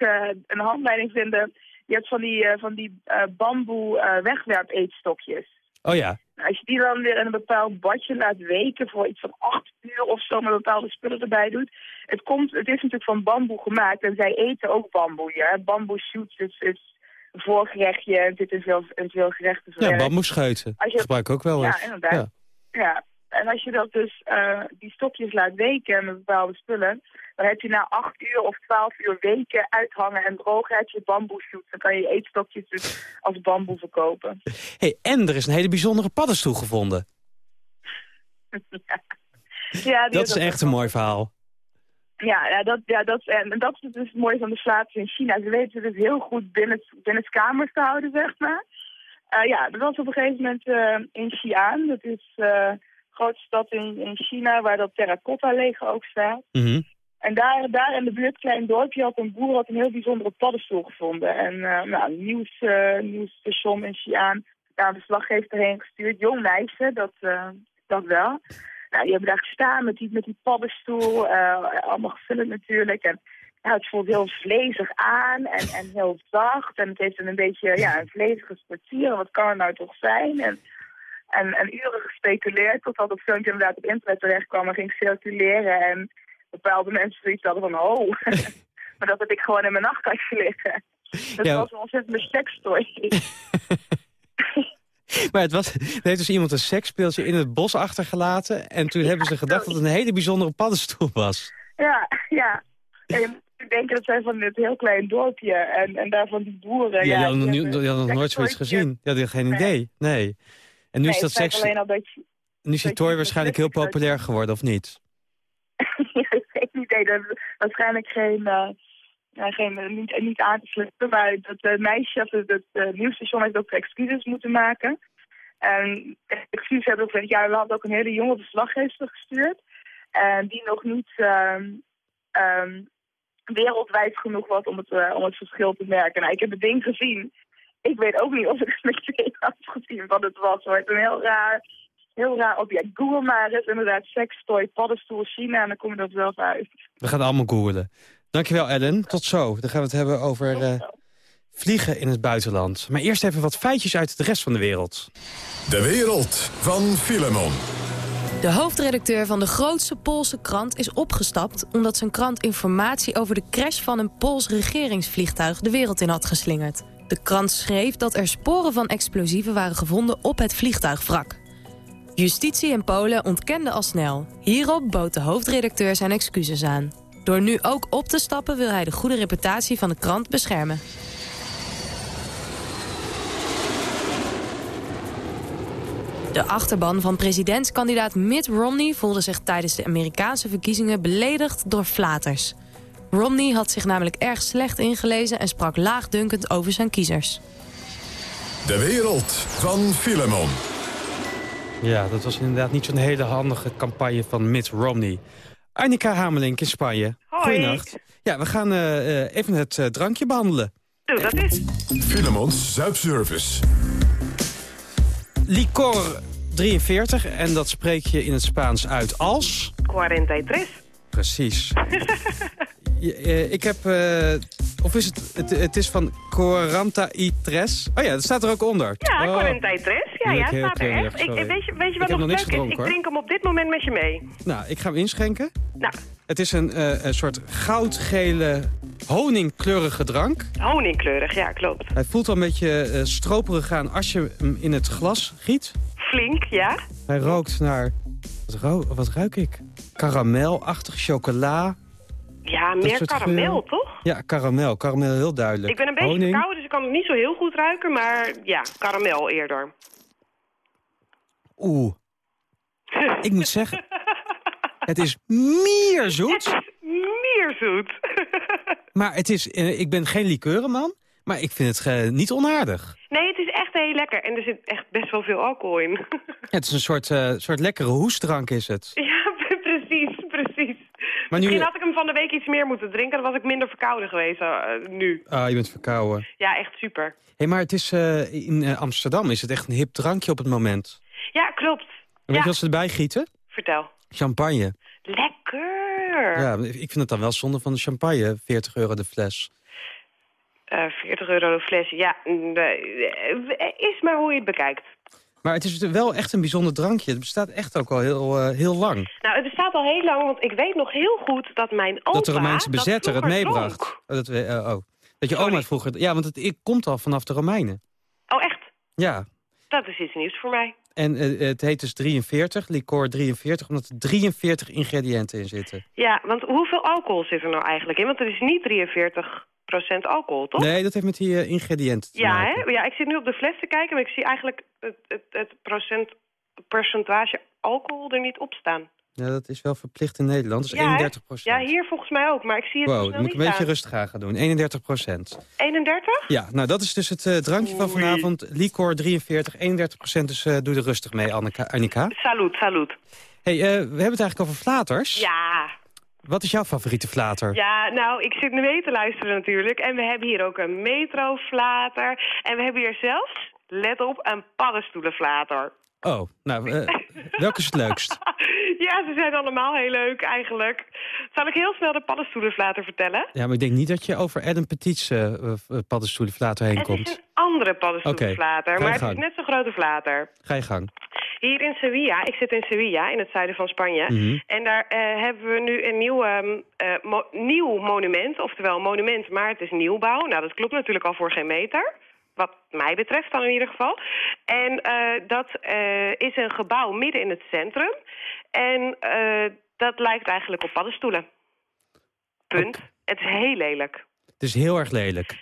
een handleiding vinden. Je hebt van die, eh, van die eh, bamboe eh wegwerp-eetstokjes. Oh ja, Nou, Als je die dan weer in een bepaald badje laat weken voor iets van acht uur of zo met bepaalde spullen erbij doet. Het, komt, het is natuurlijk van bamboe gemaakt en zij eten ook bamboe hè. Bamboe shoots is, is een voorgerechtje en zit in veel, veel gerechten ja bamboescheuten. Je- Gebruik ik ook wel Ja, eens. inderdaad. Ja. Ja. En als je dat dus, eh, die stokjes laat weken met bepaalde spullen, dan heb je na acht uur of twaalf uur weken uithangen en drogen heb je bamboe shoots. Dan kan je je eetstokjes dus als bamboe verkopen. Hey, en er is een hele bijzondere paddenstoel gevonden. (laughs) ja, Dat is echt een mooi verhaal. Ja, ja, dat, ja dat, en dat is dus het mooie van de slaapjes in China. Ze weten het dus heel goed binnen, binnen kamers te houden, zeg maar. Eh, ja, dat was op een gegeven moment eh, in Xi'an. Dat is grote stad in, in China waar dat terracotta leger ook staat. Mhm. En daar, daar in de buurt, klein dorpje, had een boer had een heel bijzondere paddenstoel gevonden. En uh, nou, een nieuws, uh, nieuwsstation in Xi'an, daar een verslaggever heen gestuurd. Jong meisje, dat, uh, dat wel. Nou, die hebben daar gestaan met die, met die paddenstoel, allemaal gevuld natuurlijk. En nou, het voelt heel vlezig aan en, en heel zacht. En het heeft een beetje ja, een vlezige sportier. Wat kan het nou toch zijn? En, en, en uren gespeculeerd totdat het filmpje inderdaad op internet terecht kwam en ging circuleren. En bepaalde mensen zoiets hadden van, oh, (laughs) maar dat heb ik gewoon in mijn nachtkastje liggen. Dat Ja. was een ontzettende sekstoy. (laughs) Maar het was, er heeft dus iemand een seksspeeltje in het bos achtergelaten. En toen hebben ze gedacht dat het een hele bijzondere paddenstoel was. ja, ja. En je moet denken dat zij van dit heel klein dorpje en, en daar van die boeren... Ja, ja, die hadden, nog nooit zoiets gezien. Die hadden geen idee. Nee. En nu Nee, is dat seks, alleen al dat je... nu is die dat je waarschijnlijk heel populair geworden, of niet? (laughs) geen idee. Dat is waarschijnlijk geen, eh, geen eh, niet, niet aan te sluiten. Maar dat eh, meisje, of het, eh, nieuwsstation heeft ook excuses moeten maken. En excuses hebben ook ja, we hadden ook een hele jonge verslaggever gestuurd. En die nog niet, ehm, ehm, wereldwijd genoeg was om het, om het verschil te merken. Nou, ik heb het ding gezien. Ik weet ook niet of ik het meteen (laughs) had gezien wat het was. Maar het is een heel raar, heel raar object. Google maar eens inderdaad sextoy, paddenstoel China en dan kom je dat zelf uit. We gaan allemaal googlen. Dankjewel, Ellen. Tot zo. Dan gaan we het hebben over eh, vliegen in het buitenland. Maar eerst even wat feitjes uit de rest van de wereld. De wereld van Filemon. De hoofdredacteur van de grootste Poolse krant is opgestapt... omdat zijn krant informatie over de crash van een Pools regeringsvliegtuig... de wereld in had geslingerd. De krant schreef dat er sporen van explosieven waren gevonden op het vliegtuigwrak. Justitie in Polen ontkende al snel. Hierop bood de hoofdredacteur zijn excuses aan. Door nu ook op te stappen wil hij de goede reputatie van de krant beschermen. De achterban van presidentskandidaat Mitt Romney voelde zich tijdens de Amerikaanse verkiezingen beledigd door flaters. Romney had zich namelijk erg slecht ingelezen en sprak laagdunkend over zijn kiezers. De wereld van Filemon. Ja, dat was inderdaad niet zo'n hele handige campagne van Mitt Romney. Annika Hamelink in Spanje. Hoi. Goedenacht. Ja, we gaan eh, eh, even het eh, drankje behandelen. Doe dat is. Filemons Zuipservice. Licor 43, en dat spreek je in het Spaans uit als... 43. Precies. (laughs) Ja, eh, ik heb... eh, of is het... Het, het is van 43. Oh ja, dat staat er ook onder. Ja, Oh. 43. Ja, Nu ja, heel staat er echt. Ik, weet, je, weet je wat nog nog leuk is? Ik drink hem op dit moment met je mee. Nou, ik ga hem inschenken. Nou, Het is een, eh, een soort goudgele honingkleurige drank. honingkleurig, ja, klopt. Hij voelt al een beetje stroperig aan als je hem in het glas giet. Flink, ja. Hij rookt naar... Wat, ro- wat ruik ik? Karamelachtig chocola. Ja, meer karamel, toch? Ja, karamel. Karamel heel duidelijk. Ik ben een beetje Honing. verkouden, dus ik kan het niet zo heel goed ruiken. Maar ja, karamel eerder. Oeh. (laughs) Ik moet zeggen, het is meer zoet. Het is meer zoet. (laughs) Maar het is, eh, ik ben geen likeurenman, maar ik vind het eh, niet onaardig. nee, het is echt heel lekker. En er zit echt best wel veel alcohol in. (laughs) Ja, het is een soort, eh, soort lekkere hoestdrank is het. ja, precies, precies. Maar nu, Misschien had ik van de week iets meer moeten drinken. Dan was ik minder verkouden geweest eh, nu. Ah, je bent verkouden. Ja, echt super. Hey, maar het is, eh, in eh, Amsterdam is het echt een hip drankje op het moment. Ja, klopt. En weet je wat ze erbij gieten? Vertel. Champagne. Lekker. Ja, ik vind het dan wel zonde van de champagne. 40 euro de fles. Eh, 40 euro een flesje. Ja, is maar hoe je het bekijkt. Maar het is wel echt een bijzonder drankje. Het bestaat echt ook al heel, eh, heel lang. Nou, het bestaat al heel lang, want ik weet nog heel goed dat mijn opa... dat de Romeinse bezetter het meebracht. Oh, dat, we- eh, oh. dat je Sorry. oma het vroeger... Ja, want het ik- komt al vanaf de Romeinen. Oh, echt? Ja. Dat is iets nieuws voor mij. En eh, het heet dus 43, licor 43, omdat er 43 ingrediënten in zitten. Ja, want hoeveel alcohol zit er nou eigenlijk in? Want het is niet 43% alcohol, toch? Nee, dat heeft met die eh, ingrediënten te Ja, maken. hè? ja, ik zit nu op de fles te kijken, maar ik zie eigenlijk het, het, het procent, percentage alcohol er niet op staan. Ja, dat is wel verplicht in Nederland. Dat is Ja, hè? 31 Ja, hier volgens mij ook, maar ik zie het Wow, dan moet ik een beetje rustig aan gaan doen. 31 procent. 31? Ja, nou dat is dus het eh, drankje van vanavond. Licor 43, 31 procent. Dus eh, doe er rustig mee, Annika. Annika. Salut, salut. Hey, we hebben het eigenlijk over flaters. Ja, Wat is jouw favoriete flater? ja, nou, ik zit nu mee te luisteren natuurlijk. En we hebben hier ook een metroflater. En we hebben hier zelfs, let op, een paddenstoelenflater. Oh, nou, eh, (laughs) welke is het leukst? Ja, ze zijn allemaal heel leuk eigenlijk. Zal ik heel snel de paddenstoelenflater vertellen? Ja, maar ik denk niet dat je over Adam Petit's eh, paddenstoelenflater heen Het komt. is een andere paddenstoelenflater, maar het is net zo'n grote flater. Ga je gang. Hier in Sevilla, ik zit in Sevilla, in het zuiden van Spanje. Mhm. En daar eh, hebben we nu een nieuw, ehm, eh, mo- nieuw monument. Oftewel, monument, maar het is nieuwbouw. Nou, dat klopt natuurlijk al voor geen meter. Wat mij betreft dan in ieder geval. En eh, dat is een gebouw midden in het centrum. En dat lijkt eigenlijk op paddenstoelen. Punt. Het is heel lelijk. Het is heel erg lelijk.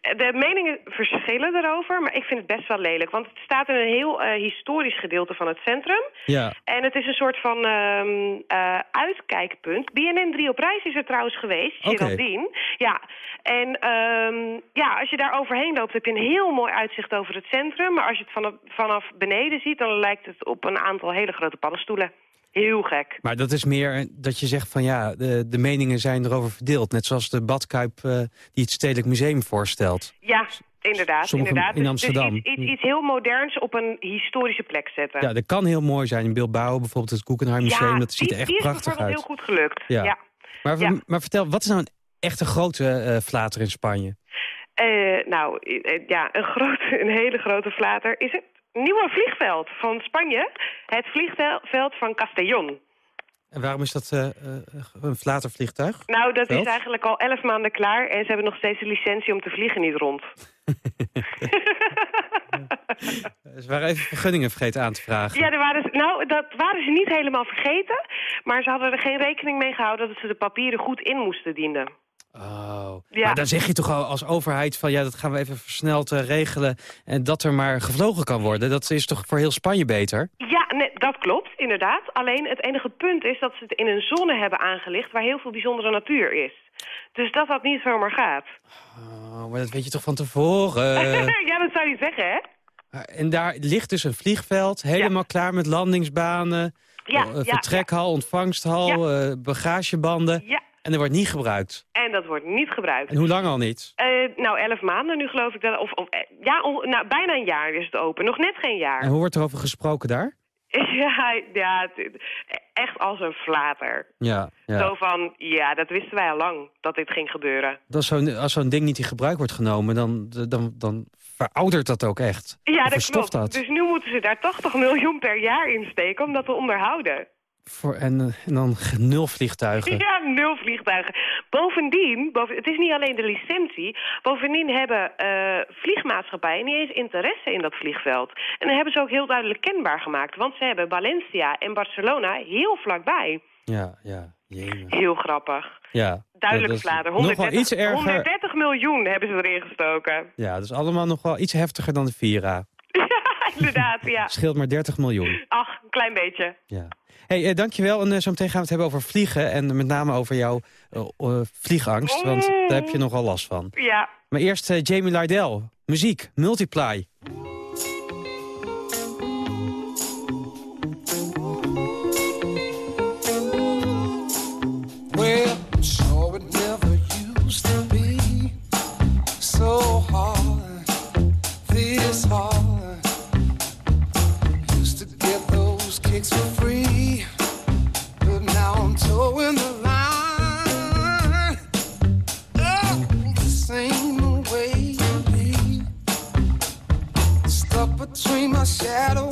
De meningen verschillen daarover, maar ik vind het best wel lelijk. Want het staat in een heel eh, historisch gedeelte van het centrum. Ja, En het is een soort van ehm, eh, uitkijkpunt. BNN 3 op reis is er trouwens geweest. Geraldine. Ja, en ehm, ja, als je daar overheen loopt heb je een heel mooi uitzicht over het centrum. Maar als je het vanaf, vanaf beneden ziet, dan lijkt het op een aantal hele grote paddenstoelen. Heel gek. Maar dat is meer dat je zegt van ja, de, de meningen zijn erover verdeeld. Net zoals de badkuip eh, die het Stedelijk Museum voorstelt. Ja, inderdaad. Sommige inderdaad. in Dus- Amsterdam. Dus iets, iets, iets heel moderns op een historische plek zetten. Ja, dat kan heel mooi zijn. In Bilbao bijvoorbeeld het Guggenheim Museum, Ja, dat ziet er echt is prachtig bijvoorbeeld uit. heel goed gelukt. Ja. Ja. Maar, Ja. maar vertel, wat is nou een echte grote eh flater in Spanje? Eh, nou, ja, een, grote, (laughs) een hele grote flater is het nieuwe vliegveld van Spanje. Het vliegveld van Castellón. En waarom is dat eh, eh, een flatervliegtuig? Nou, dat Veld? is eigenlijk al elf maanden klaar en ze hebben nog steeds de licentie om te vliegen niet rond. (laughs) (laughs) Ze waren even vergunningen vergeten aan te vragen. Ja, er waren, ze- nou, dat waren ze niet helemaal vergeten, maar ze hadden er geen rekening mee gehouden dat ze de papieren goed in moesten dienen. Oh. Ja. Maar dan zeg je toch al als overheid van ja, dat gaan we even versneld eh, regelen en dat er maar gevlogen kan worden. Dat is toch voor heel Spanje beter? Ja, nee, dat klopt, inderdaad. Alleen het enige punt is dat ze het in een zone hebben aangelicht waar heel veel bijzondere natuur is. Dus dat dat niet zomaar gaat. Oh, maar dat weet je toch van tevoren? (laughs) ja, dat zou je zeggen, hè? en daar ligt dus een vliegveld, helemaal klaar met landingsbanen, Ja, eh, vertrekhal, ontvangsthal, eh, bagagebanden. Ja, En er wordt niet gebruikt. en dat wordt niet gebruikt. En hoe lang al niet? Eh, nou, elf maanden nu geloof ik. Dat, of, of, eh, ja, on- nou, bijna een jaar is het open. Nog net geen jaar. En hoe wordt er over gesproken daar? (laughs) Ja, ja echt als een flater. Ja, ja. Zo van, ja, dat wisten wij al lang, dat dit ging gebeuren. Dat zo'n, als zo'n ding niet in gebruik wordt genomen, dan, dan, dan veroudert dat ook echt. Ja, dat klopt. dat. Dus nu moeten ze daar 80 miljoen per jaar in steken om dat te onderhouden. Voor, en, eh, en dan nul vliegtuigen. Ja, nul vliegtuigen. Bovendien, boven, het is niet alleen de licentie. Bovendien hebben eh, vliegmaatschappijen niet eens interesse in dat vliegveld. En dat hebben ze ook heel duidelijk kenbaar gemaakt. Want ze hebben Valencia en Barcelona heel vlakbij. Ja, ja. Heel grappig. Ja. Duidelijk dat is. Nog wel 130, iets erger. 130 miljoen hebben ze erin gestoken. Ja, dus allemaal nog wel iets heftiger dan de Vira. (laughs) ja, inderdaad, ja. Scheelt maar 30 miljoen. Ach, een klein beetje. Ja. Hey, eh, dankjewel. En eh, zo meteen gaan we het hebben over vliegen. En met name over jouw eh, vliegangst. Want daar heb je nogal last van. Ja. Maar eerst Jamie Lydell. Muziek, Multiply. Between my shadow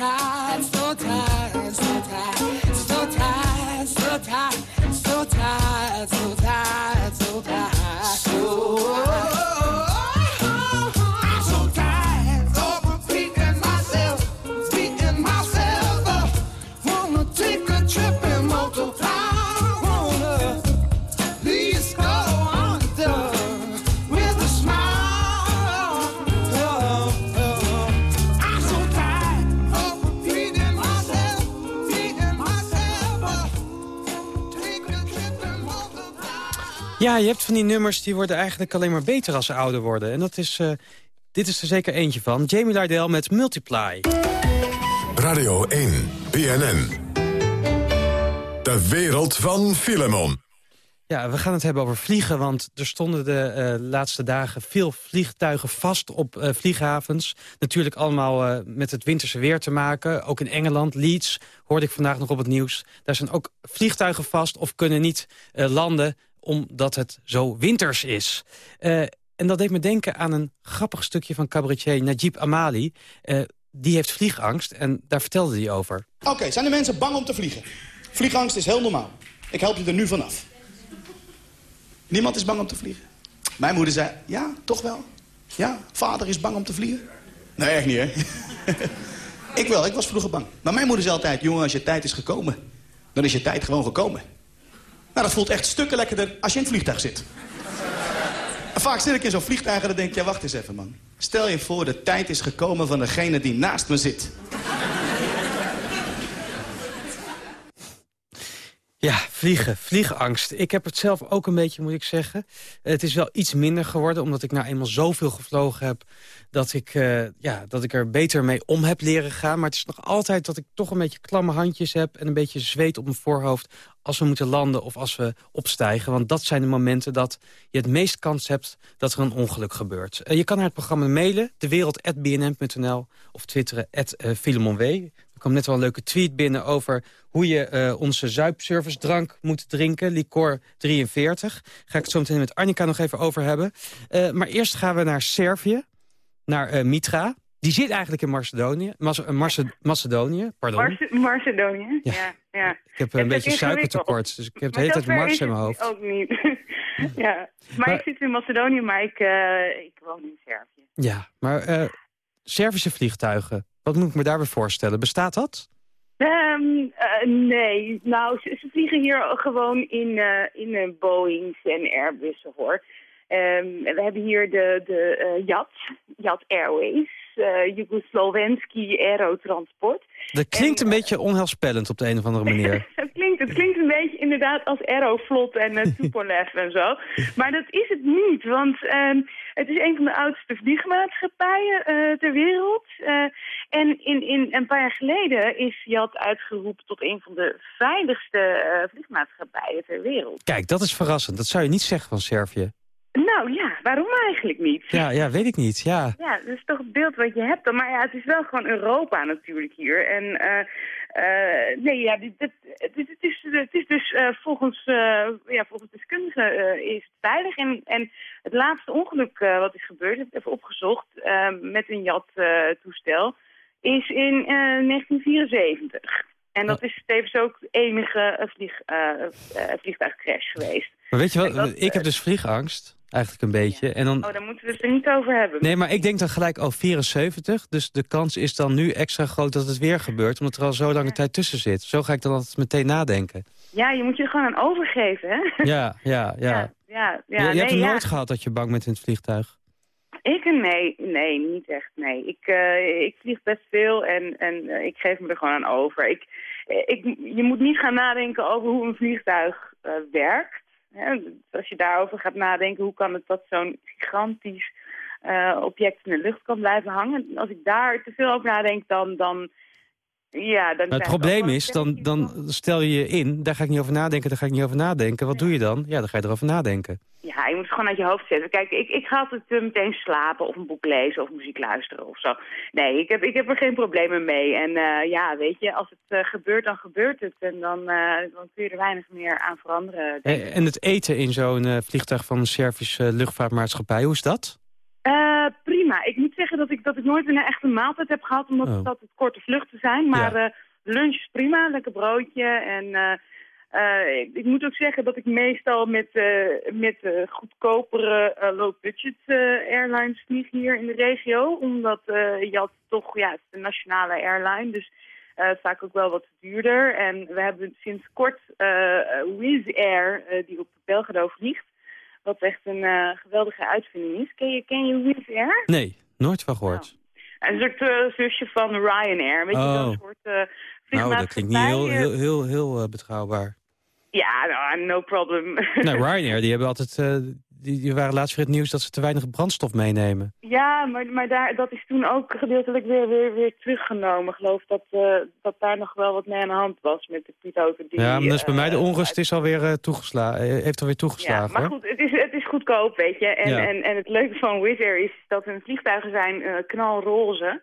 tired, so time. Ja, je hebt van die nummers die worden eigenlijk alleen maar beter als ze ouder worden. En dat is, eh, dit is er zeker eentje van. Jamie Lardell met Multiply. Radio 1, BNN. De wereld van Filemon. Ja, we gaan het hebben over vliegen, want er stonden de eh, laatste dagen veel vliegtuigen vast op eh, vlieghavens. Natuurlijk allemaal met het winterse weer te maken. Ook in Engeland, Leeds, hoorde ik vandaag nog op het nieuws. Daar zijn ook vliegtuigen vast of kunnen niet landen omdat het zo winters is. en dat deed me denken aan een grappig stukje van cabaretier Najib Amali. die heeft vliegangst en daar vertelde hij over. Oké, zijn de mensen bang om te vliegen? Vliegangst is heel normaal. Ik help je er nu vanaf. Niemand is bang om te vliegen. Mijn moeder zei, ja, toch wel. Ja, vader is bang om te vliegen. Nee, echt niet, hè? (laughs) ik wel, ik was vroeger bang. Maar mijn moeder zei altijd, jongen, als je tijd is gekomen... dan is je tijd gewoon gekomen. Nou, dat voelt echt stukken lekkerder als je in het vliegtuig zit. vaak zit ik in zo'n vliegtuig en dan denk ik, ja, wacht eens even, man. Stel je voor, de tijd is gekomen van degene die naast me zit. Ja, vliegen, vliegangst. Ik heb het zelf ook een beetje, moet ik zeggen. Het is wel iets minder geworden, omdat ik nou eenmaal zoveel gevlogen heb... dat ik, uh, ja, dat ik er beter mee om heb leren gaan. Maar het is nog altijd dat ik toch een beetje klamme handjes heb... en een beetje zweet op mijn voorhoofd als we moeten landen of als we opstijgen. Want dat zijn de momenten dat je het meest kans hebt dat er een ongeluk gebeurt. Uh, je kan naar het programma mailen, dewereld.bnm.nl of twitteren, at, er kwam net wel een leuke tweet binnen over hoe je uh, onze zuipservice drank moet drinken. Licor 43. Ga ik het zo meteen met Annika nog even over hebben. Uh, maar eerst gaan we naar Servië. Naar uh, Mitra. Die zit eigenlijk in Macedonië. Mas Macedonië, pardon. Macedonië, ja. ja. ja. Ik heb een beetje suikertekort, dus ik heb de hele tijd Mars in mijn hoofd. ook niet. (laughs) ja, (laughs) maar, maar, ik zit in Macedonië, maar ik, ik woon in Servië. Ja, maar Servische vliegtuigen, wat moet ik me daarbij voorstellen? Bestaat dat? Um, uh, nee, nou, ze, vliegen hier gewoon in, uh, in uh, Boeings en Airbussen, hoor. Um, we hebben hier de, de JAT, JAT Airways, uh, Aerotransport. Dat klinkt een beetje onheilspellend op de een of andere (laughs) manier. het, klinkt, het klinkt een beetje inderdaad als Aeroflot en uh, (laughs) Tupolev en zo. Maar dat is het niet, want uh, het is een van de oudste vliegmaatschappijen uh, ter wereld. en in, in, een paar jaar geleden is JAT uitgeroepen tot een van de veiligste vliegmaatschappijen ter wereld. Kijk, dat is verrassend. Dat zou je niet zeggen van Servië. Nou ja, waarom eigenlijk niet? Ja, ja, weet ik niet, ja. (laughs) Ja, dat is toch het beeld wat je hebt dan. Maar ja, het is wel gewoon Europa natuurlijk hier. En uh, uh, nee, ja, dit, dit, het, is, het, is, het is dus uh, volgens, ja, volgens deskundigen is het veilig. En, en het laatste ongeluk wat is gebeurd, heb ik even opgezocht, met een JAT-toestel, is in 1974. En dat is tevens ook de enige vlieg, vliegtuigcrash geweest. Maar weet je wat, ik heb dus vliegangst. Eigenlijk een beetje. En dan... Oh, daar moeten we het er niet over hebben. Nee, maar ik denk dan gelijk al 74. Dus de kans is dan nu extra groot dat het weer gebeurt. Omdat er al zo lange tijd tussen zit. Zo ga ik dan altijd meteen nadenken. Ja, je moet je er gewoon aan overgeven, hè? Ja, ja, (laughs) ja. ja, ja, ja je, je hebt het nooit gehad dat je bang bent in het vliegtuig? Ik? Nee, nee, niet echt, nee. Ik, uh, ik vlieg best veel en, en uh, ik geef me er gewoon aan over. Ik, ik, je moet niet gaan nadenken over hoe een vliegtuig uh, werkt als je daarover gaat nadenken, hoe kan het dat zo'n gigantisch uh, object in de lucht kan blijven hangen? Als ik daar te veel over nadenk, dan... dan ja, dan het probleem is, dan, dan stel je je in, daar ga ik niet over nadenken, daar ga ik niet over nadenken. Wat doe je dan? Ja, dan ga je erover nadenken. Ja, je moet het gewoon uit je hoofd zetten. Kijk, ik, ik ga altijd uh, meteen slapen of een boek lezen of muziek luisteren of zo. Nee, ik heb, ik heb er geen problemen mee. En uh, ja, weet je, als het uh, gebeurt, dan gebeurt het. En dan, dan kun je er weinig meer aan veranderen. En, en het eten in zo'n vliegtuig van een Servische luchtvaartmaatschappij, hoe is dat? Prima. Ik moet zeggen dat ik, dat ik nooit een echte maaltijd heb gehad, omdat oh. dat het korte vluchten zijn. Maar lunch is prima, lekker broodje en... Uh, ik, ik, moet ook zeggen dat ik meestal met, met goedkopere low-budget airlines vlieg hier in de regio. Omdat je had toch, ja, het is een nationale airline, dus vaak ook wel wat duurder. En we hebben sinds kort Wizz Air, die op Belgrado vliegt. Wat echt een geweldige uitvinding is. Ken je, ken je Wizz? Nee, nooit van gehoord. Nou, een soort zusje van Ryanair. Weet je, oh. zo'n soort nou, dat klinkt niet heel, heel, heel, heel betrouwbaar. Ja, nou, no problem. Nou, (laughs) Ryanair, die, hebben altijd, eh, die, waren laatst weer het nieuws dat ze te weinig brandstof meenemen. Ja, maar, maar daar, dat is toen ook gedeeltelijk weer, weer, weer teruggenomen. Ik geloof dat, eh, dat daar nog wel wat mee aan de hand was met de Piet over die... ja, maar dat is bij mij de eh, onrust is alweer uh, toegeslagen, heeft alweer Ja, toegeslagen. maar hoor. goed, het is, het is goedkoop, weet je. En, Ja. en, en het leuke van Wizz Air is dat hun vliegtuigen zijn eh, knalroze.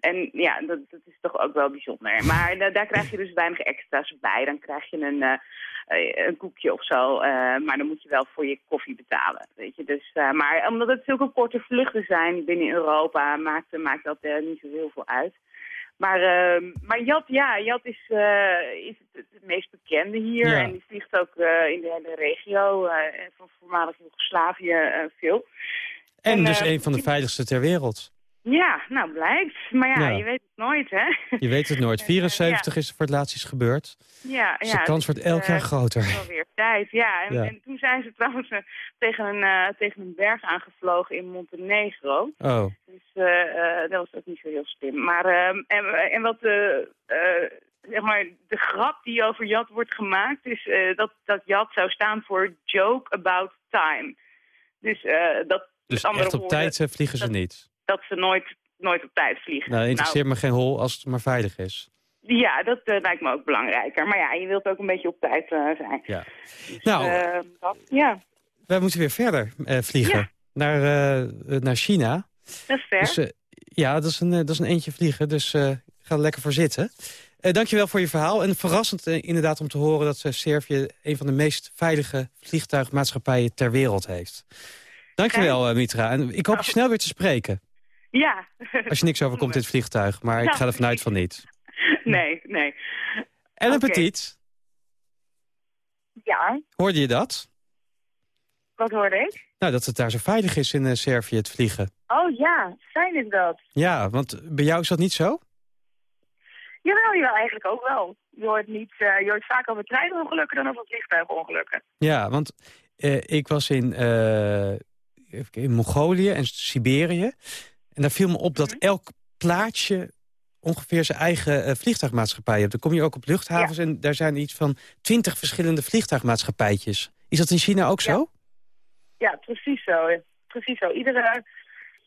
En ja, dat, dat is toch ook wel bijzonder. Maar da- daar krijg je dus weinig extra's bij. Dan krijg je een, eh, eh, een koekje of zo. eh, maar dan moet je wel voor je koffie betalen, weet je. Dus, maar omdat het zulke korte vluchten zijn binnen Europa, maakt, maakt dat niet zo heel veel uit. Maar, ehm, maar Jat, ja, Jat is, is het, het meest bekende hier. Ja. En die vliegt ook in de hele regio van voormalig Joegoslavië veel. En, en, dus een van de veiligste ter wereld. Ja, nou blijkt. Maar ja, Ja. je weet het nooit, hè? Je weet het nooit. En, (laughs) eh, 74 is er voor het laatst iets gebeurd. Ja, Dus ja, de kans het wordt elk jaar eh, groter. wel weer tijd, ja. En, Ja. en toen zijn ze trouwens eh, tegen, een, tegen een berg aangevlogen in Montenegro. Oh, Dus dat was ook niet zo heel slim. Maar, ehm, en, en wat de, zeg maar, de grap die over Jat wordt gemaakt... is dat, dat Jat zou staan voor joke about time. Dus, dat, dus echt op woorden, tijd vliegen ze dat- niet. Dat ze nooit, nooit op tijd vliegen. Nou, interesseert me geen hol als het maar veilig is. Ja, dat eh, lijkt me ook belangrijker. Maar ja, je wilt ook een beetje op tijd eh, zijn. Ja. Dus, Nou. eh, dat, ja, Wij moeten weer verder eh, vliegen. Ja. Naar, eh, eh, naar China. dat is fair. Dus, eh, ja, dat is, een, eh, dat is een eentje vliegen. Dus eh ga er lekker voor zitten. Eh dankjewel voor je verhaal. En verrassend eh, inderdaad om te horen dat eh, Servië... een van de meest veilige vliegtuigmaatschappijen ter wereld heeft. Dankjewel, eh Mitra. En ik hoop je snel weer te spreken. Ja. Als je niks overkomt in het vliegtuig. Maar ik ga er vanuit van niet. nee, nee. En een Oké. petit. Ja, Hoorde je dat? wat hoorde ik? Nou, dat het daar zo veilig is in eh, Servië, het vliegen. Oh ja, fijn is dat. Ja, want bij jou is dat niet zo? Jawel, jawel, eigenlijk ook wel. Je hoort, niet, eh, je hoort vaak over treinongelukken dan over vliegtuigongelukken. Ja, want eh, ik was in, in Mongolië en Siberië. En daar viel me op dat elk plaatsje ongeveer zijn eigen eh, vliegtuigmaatschappij heeft. Dan kom je ook op luchthavens en daar zijn iets van twintig verschillende vliegtuigmaatschappijtjes. Is dat in China ook zo? Ja, precies zo. Precies zo. Iedere,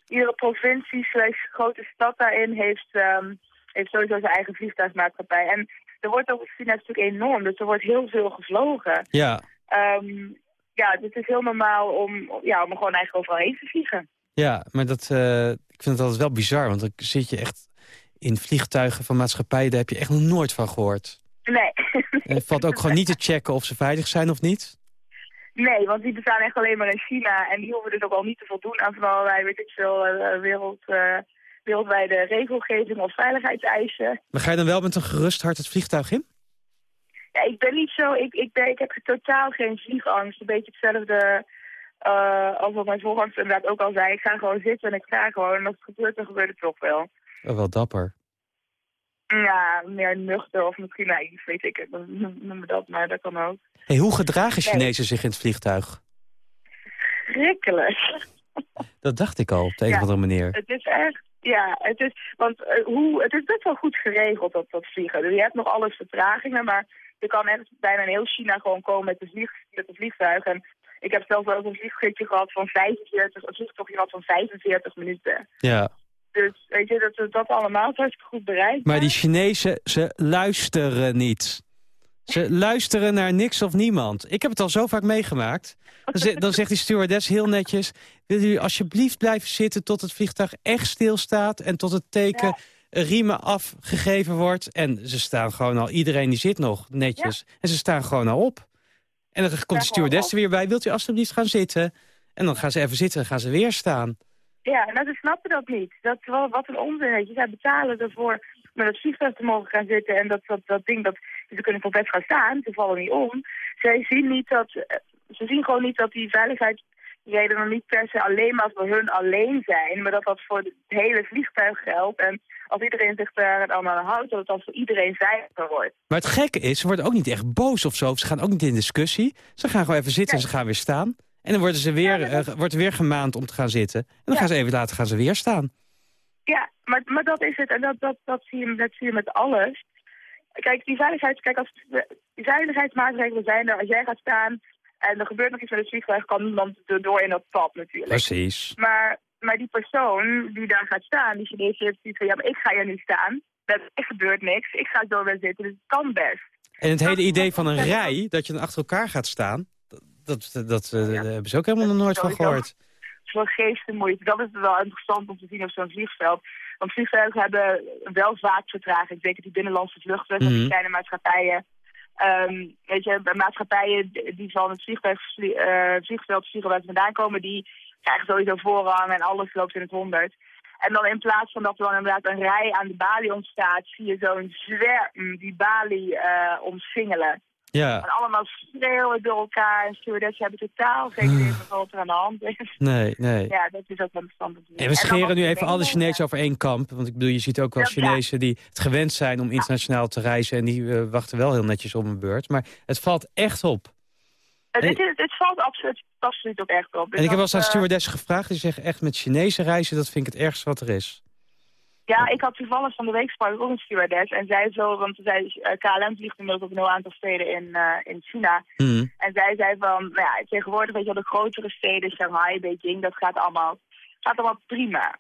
iedere provincie slash grote stad daarin heeft, ehm, heeft sowieso zijn eigen vliegtuigmaatschappij. En er wordt ook, China is natuurlijk enorm, dus er wordt heel veel gevlogen. Ja, Ehm, ja, het is heel normaal om, ja, om gewoon eigenlijk overal heen te vliegen. Ja maar dat, eh, ik vind het altijd wel bizar. Want dan zit je echt in vliegtuigen van maatschappijen... daar heb je echt nog nooit van gehoord. Nee. En het valt ook gewoon niet te checken of ze veilig zijn of niet. Nee, want die bestaan echt alleen maar in China. En die hoeven dus ook al niet te voldoen aan van allerlei, weet ik veel, eh, wereld, eh, wereldwijde regelgeving of veiligheidseisen. Maar ga je dan wel met een gerust hart het vliegtuig in? Ja, ik ben niet zo, ik, ik, ben, ik heb totaal geen vliegangst. Een beetje hetzelfde eh als wat mijn voorganger inderdaad ook al zei. Ik ga gewoon zitten en ik ga gewoon. En als het gebeurt, dan gebeurt het toch wel. Oh, wel dapper. Ja, meer nuchter of misschien naïef, weet ik het. Noem dat, maar dat kan ook. Hey, hoe gedragen Nee. Chinezen zich in het vliegtuig? Schrikkelijk. Dat dacht ik al, op de een Ja. of andere manier. Het is echt, ja, het is, want eh, hoe, het is best wel goed geregeld, dat, dat vliegen. Dus je hebt nog alles vertragingen, maar je kan echt bijna in heel China gewoon komen met de, vlieg, met de vliegtuig. En ik heb zelfs ook een vliegritje gehad van 45, een vliegtochtje gehad van 45 minuten. Ja. Dus weet je, dat we dat allemaal hartstikke goed bereikt. Maar die Chinezen, ze luisteren niet. Ze luisteren naar niks of niemand. Ik heb het al zo vaak meegemaakt. Dan, ze- dan zegt die stewardess heel netjes... wil u alsjeblieft blijven zitten tot het vliegtuig echt stilstaat... en tot het teken eh, riemen afgegeven wordt. En ze staan gewoon al, iedereen die zit nog netjes. En ze staan gewoon al op. En dan komt de stewardess er weer bij. Wilt u alsjeblieft gaan zitten? En dan gaan ze even zitten en gaan ze weer staan. Ja, nou, ze snappen dat niet. Dat is wel wat een onzin. Weet je. Zij betalen ervoor met het vliegtuig te mogen gaan zitten. En dat, dat, dat ding, dat, ze kunnen voor best gaan staan. Ze vallen niet om. Zij zien niet dat, ze zien gewoon niet dat die veiligheidsredenen niet per se alleen maar voor hun alleen zijn. Maar dat dat voor het hele vliegtuig geldt. En als iedereen zich daar dan aan houdt, dat het dan voor iedereen veiliger wordt. Maar het gekke is, ze worden ook niet echt boos of zo. Ze gaan ook niet in discussie. Ze gaan gewoon even zitten en ze gaan weer staan. En dan worden ze weer, eh, wordt er weer gemaand om te gaan zitten. En dan Ja. gaan ze even later gaan ze weer staan. Ja, maar, maar dat is het. En dat, dat, dat, zie je, dat zie je met alles. Kijk, die, veiligheids, kijk als, die veiligheidsmaatregelen zijn er als jij gaat staan en er gebeurt nog iets met het vliegtuig, kan niemand erdoor in dat pad natuurlijk. Precies. Maar, maar die persoon die daar gaat staan, die Chinees heeft zoiets van, ja, maar ik ga hier nu staan. Er gebeurt niks, ik ga zo weer zitten, dus het kan best. En het hele idee van een rij, dat je dan achter elkaar gaat staan... dat, dat, dat eh, hebben ze ook helemaal nog nooit van gehoord. Voor geestenmoeite. Dat is wel interessant om te zien op zo'n vliegveld. Want vliegtuigen hebben wel vaak vertraging. Zeker die binnenlandse vluchten, van die Mhm. kleine maatschappijen. Ehm, weet je, maatschappijen die van het vliegtuig, eh, vliegveld vliegen vandaan komen, die krijgen sowieso voorrang en alles loopt in het honderd. En dan in plaats van dat er dan inderdaad een rij aan de balie ontstaat, zie je zo'n zwerm die balie eh omsingelen. Ja, En allemaal schreeuwen door elkaar. En stewardessen hebben totaal geen idee van wat er aan de hand is. nee, nee. Ja, dat is ook wel zien. En we scheren nu even alle Chinezen over één kamp. Want ik bedoel, je ziet ook wel Ja. Chinezen die het gewend zijn om internationaal te reizen. En die eh, wachten wel heel netjes op een beurt. Maar het valt echt op. Het, het, het valt absoluut, absoluut ook echt op. Dus En ik heb wel eens aan eh, stewardessen gevraagd. Die zeggen echt met Chinese reizen, dat vind ik het ergste wat er is. Ja, ik had toevallig van de week sprak ook een stewardess. En zij zo, want zij, eh, KLM vliegt inmiddels op een heel aantal steden in, eh, in China. Hm. En zij zei van, nou ja, tegenwoordig weet je wel, de grotere steden, Shanghai, Beijing, dat gaat allemaal, gaat allemaal prima.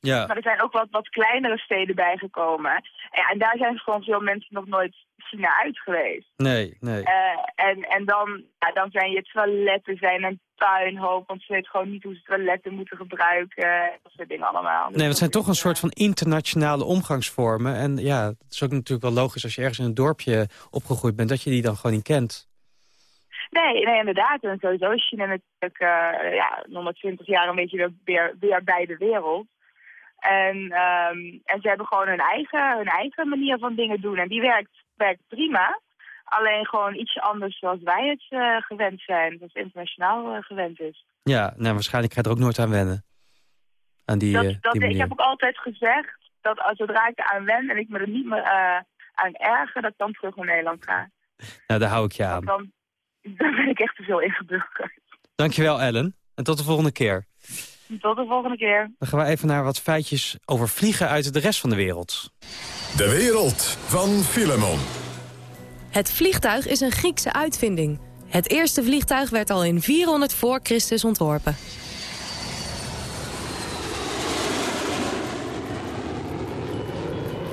Ja. Maar er zijn ook wat, wat kleinere steden bijgekomen. Ja, en daar zijn gewoon veel mensen nog nooit China uit geweest. Nee, nee. Eh, en, en dan, ja, dan zijn je toiletten zijn een puinhoop, want ze weten gewoon niet hoe ze toiletten moeten gebruiken. Dat soort dingen allemaal. Dus Nee, het zijn toch een soort van internationale omgangsvormen. En ja, het is ook natuurlijk wel logisch als je ergens in een dorpje opgegroeid bent... dat je die dan gewoon niet kent. Nee, nee, inderdaad. En sowieso is China natuurlijk uh, ja, nog maar 20 jaar een beetje weer, weer bij de wereld. En, um, en ze hebben gewoon hun eigen, hun eigen manier van dingen doen. En die werkt, werkt prima. Alleen gewoon ietsje anders zoals wij het uh, gewend zijn. Zoals internationaal uh, gewend is. Ja, nou, waarschijnlijk ga je er ook nooit aan wennen. Aan die, dat, uh, dat, die ik heb ook altijd gezegd dat als, zodra ik eraan wen en ik me er niet meer uh, aan erger, dat ik dan terug naar Nederland ga. Nou, daar hou ik je aan. Dan, (laughs) dan ben ik echt te veel ingeburgerd. Dankjewel, Ellen. En tot de volgende keer. Tot de volgende keer. Dan gaan we even naar wat feitjes over vliegen uit de rest van de wereld. De wereld van Filemon. Het vliegtuig is een Griekse uitvinding. Het eerste vliegtuig werd al in 400 voor Christus ontworpen.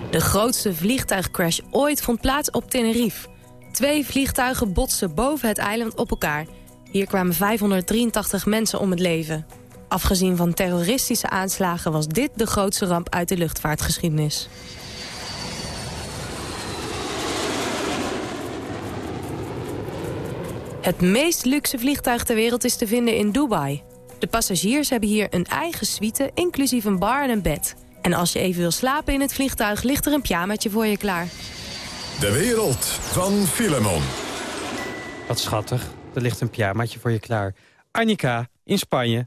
De grootste vliegtuigcrash ooit vond plaats op Tenerife. Twee vliegtuigen botsten boven het eiland op elkaar. Hier kwamen 583 mensen om het leven. Afgezien van terroristische aanslagen was dit de grootste ramp uit de luchtvaartgeschiedenis. Het meest luxe vliegtuig ter wereld is te vinden in Dubai. De passagiers hebben hier een eigen suite, inclusief een bar en een bed. En als je even wil slapen in het vliegtuig, ligt er een pyjamaatje voor je klaar. De wereld van Filemon. Wat schattig. Er ligt een pyjamaatje voor je klaar. Annika, in Spanje.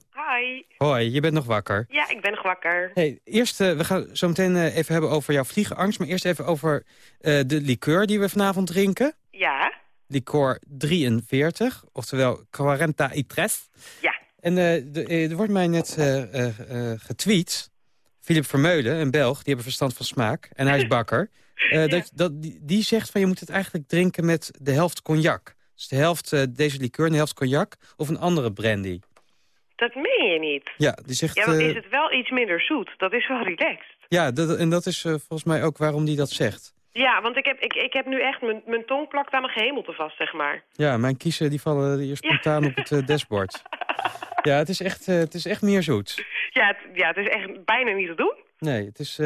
Hoi, je bent nog wakker. Ja, ik ben nog wakker. Hey, eerst, uh, we gaan zo meteen uh, even hebben over jouw vliegenangst. Maar eerst even over uh, de liqueur die we vanavond drinken. Ja. Liqueur 43, oftewel 43. Ja. En de, er wordt mij net getweet. Philip Vermeulen, een Belg, die hebben verstand van smaak. En hij is (laughs) bakker. ja. dat, dat, die, die, zegt van je moet het eigenlijk drinken met de helft cognac. Dus de helft deze liqueur en de helft cognac of een andere brandy. Dat meen je niet. Ja, die zegt... Ja, dan is het wel iets minder zoet. Dat is wel relaxed. Ja, dat, en dat is uh, volgens mij ook waarom die dat zegt. Ja, want ik heb, ik, ik heb nu echt... Mijn, mijn tong plakt aan mijn gehemelte vast, zeg maar. Ja, mijn kiezen die vallen hier spontaan ja. op het uh, dashboard. (laughs) ja, het is, echt, het is echt meer zoet. Ja het, ja, het is echt bijna niet te doen. Nee, het is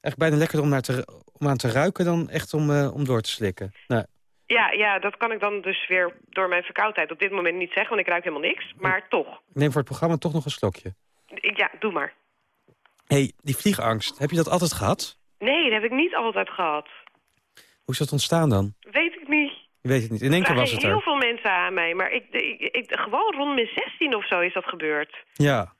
echt bijna lekkerder om, naar te, om aan te ruiken dan echt om, om door te slikken. Nou, ja, ja, dat kan ik dan dus weer door mijn verkoudheid op dit moment niet zeggen, want ik ruik helemaal niks. Maar toch. Neem voor het programma toch nog een slokje. Ja, doe maar. hey, die vliegangst, heb je dat altijd gehad? Nee, dat heb ik niet altijd gehad. Hoe is dat ontstaan dan? Weet ik niet. Je weet het niet. In één keer was het er. heel veel mensen aan mij, maar ik, ik, ik, gewoon rond mijn 16 of zo is dat gebeurd. Ja.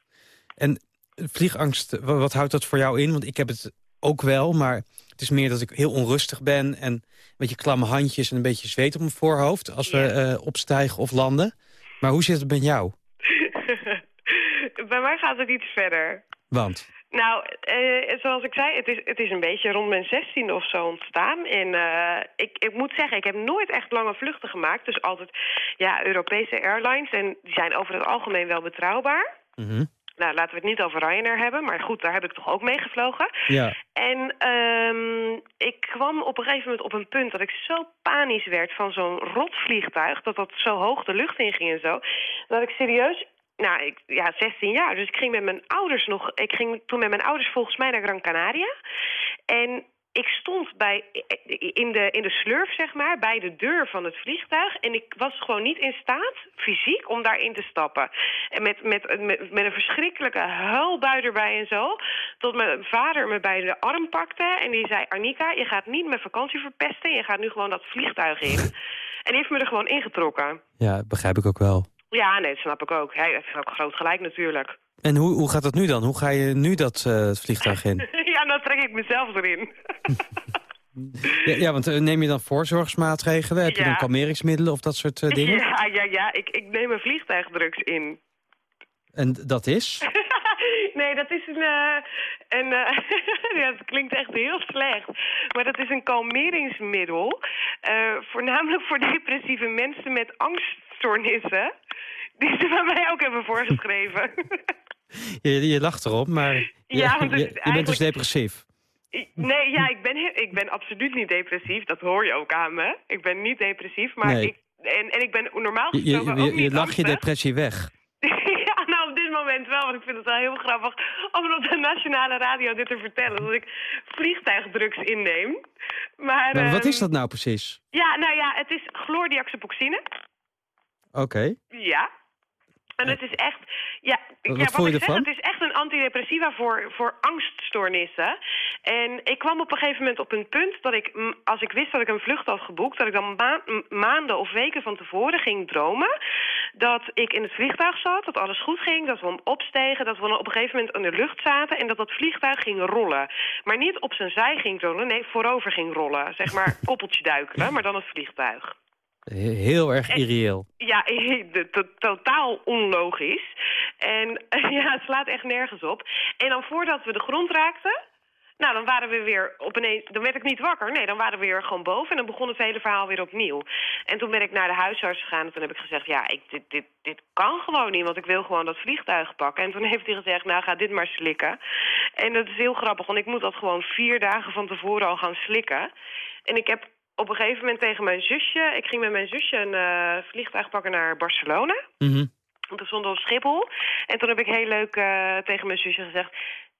En vliegangst, wat houdt dat voor jou in? Want ik heb het ook wel, maar het is meer dat ik heel onrustig ben... en een beetje klamme handjes en een beetje zweet op mijn voorhoofd... als we ja. uh, opstijgen of landen. Maar hoe zit het bij jou? (laughs) bij mij gaat het iets verder. Want? Nou, eh, zoals ik zei, het is, het is een beetje rond mijn 16 of zo ontstaan. En eh, ik, ik moet zeggen, ik heb nooit echt lange vluchten gemaakt. Dus altijd ja, Europese airlines. En die zijn over het algemeen wel betrouwbaar. Nou, laten we het niet over Ryanair hebben. Maar goed, daar heb ik toch ook mee gevlogen. Ja. En ehm, ik kwam op een gegeven moment op een punt dat ik zo panisch werd van zo'n rotvliegtuig. Dat dat zo hoog de lucht in ging en zo. Dat ik serieus nou, ik, ja, 16 jaar. Dus ik ging met mijn ouders nog. Ik ging toen met mijn ouders volgens mij naar Gran Canaria. En ik stond bij, in, de, in de slurf, zeg maar, bij de deur van het vliegtuig. En ik was gewoon niet in staat, fysiek, om daarin te stappen. En met, met, met, met een verschrikkelijke huilbui erbij en zo. Tot mijn vader me bij de arm pakte. En die zei, Arnika, je gaat niet mijn vakantie verpesten. Je gaat nu gewoon dat vliegtuig in. (laughs) En die heeft me er gewoon ingetrokken. Ja, begrijp ik ook wel. Ja, nee, dat snap ik ook. Hij heeft ook groot gelijk natuurlijk. En hoe, hoe gaat dat nu dan? Hoe ga je nu dat eh, vliegtuig in? (laughs) ja, dan trek ik mezelf erin. (laughs) Ja, ja, want eh, neem je dan voorzorgsmaatregelen? Heb je Ja. dan kalmeringsmiddelen of dat soort eh, (laughs) dingen? Ja, ja, ja. Ik, ik neem een vliegtuigdrugs in. En dat is? nee, dat is een... een eh, ja, dat klinkt echt heel slecht. Maar dat is een kalmeringsmiddel. voornamelijk voor depressieve mensen met angststoornissen. Die ze bij mij ook hebben voorgeschreven. Je, je lacht erop, maar je, Ja, (laughs) want je, je bent dus depressief. Nee, ja, ik ben, ik ben absoluut niet depressief. Dat hoor je ook aan me. Ik ben niet depressief, maar Nee. ik... En, en ik ben normaal Je, je, gesproken je, ook je niet lacht je depressie weg. (laughs) ja, nou op dit moment wel, want ik vind het wel heel grappig om op de nationale radio dit te vertellen. Dat ik vliegtuigdrugs inneem. Maar, Maar wat ehm, is dat nou precies? Ja, nou ja, het is chlordiazepoxine. Oké. Ja. En het is echt, ja, Wat ja, je ik zeg, het is echt een antidepressiva voor, voor angststoornissen. En ik kwam op een gegeven moment op een punt dat ik, mm, als ik wist dat ik een vlucht had geboekt, dat ik dan maanden of weken van tevoren ging dromen. Dat ik in het vliegtuig zat, dat alles goed ging, dat we opstegen, dat we op een gegeven moment in de lucht zaten en dat dat vliegtuig ging rollen. Maar niet op zijn zij ging rollen, nee, voorover ging rollen. Zeg maar (laughs) koppeltje duikelen, maar dan het vliegtuig. He- Heel erg irreëel. Ja, (laughs) de, to- totaal onlogisch. En (laughs) ja, het slaat echt nergens op. En dan voordat we de grond raakten... Nou, dan waren we weer op ineens... Dan werd ik niet wakker. Nee, dan waren we weer gewoon boven. En dan begon het hele verhaal weer opnieuw. En toen ben ik naar de huisarts gegaan. En toen heb ik gezegd... Ja, ik, dit, dit, dit kan gewoon niet. Want ik wil gewoon dat vliegtuig pakken. En toen (laughs) heeft hij gezegd... Nou, ga dit maar slikken. En dat is heel grappig. Want ik moet dat gewoon vier dagen van tevoren al gaan slikken. En ik heb op een gegeven moment tegen mijn zusje... Ik ging met mijn zusje een eh, vliegtuig pakken naar Barcelona. Mhm. Want toen stonden we op Schiphol. En toen heb ik heel leuk eh, tegen mijn zusje gezegd...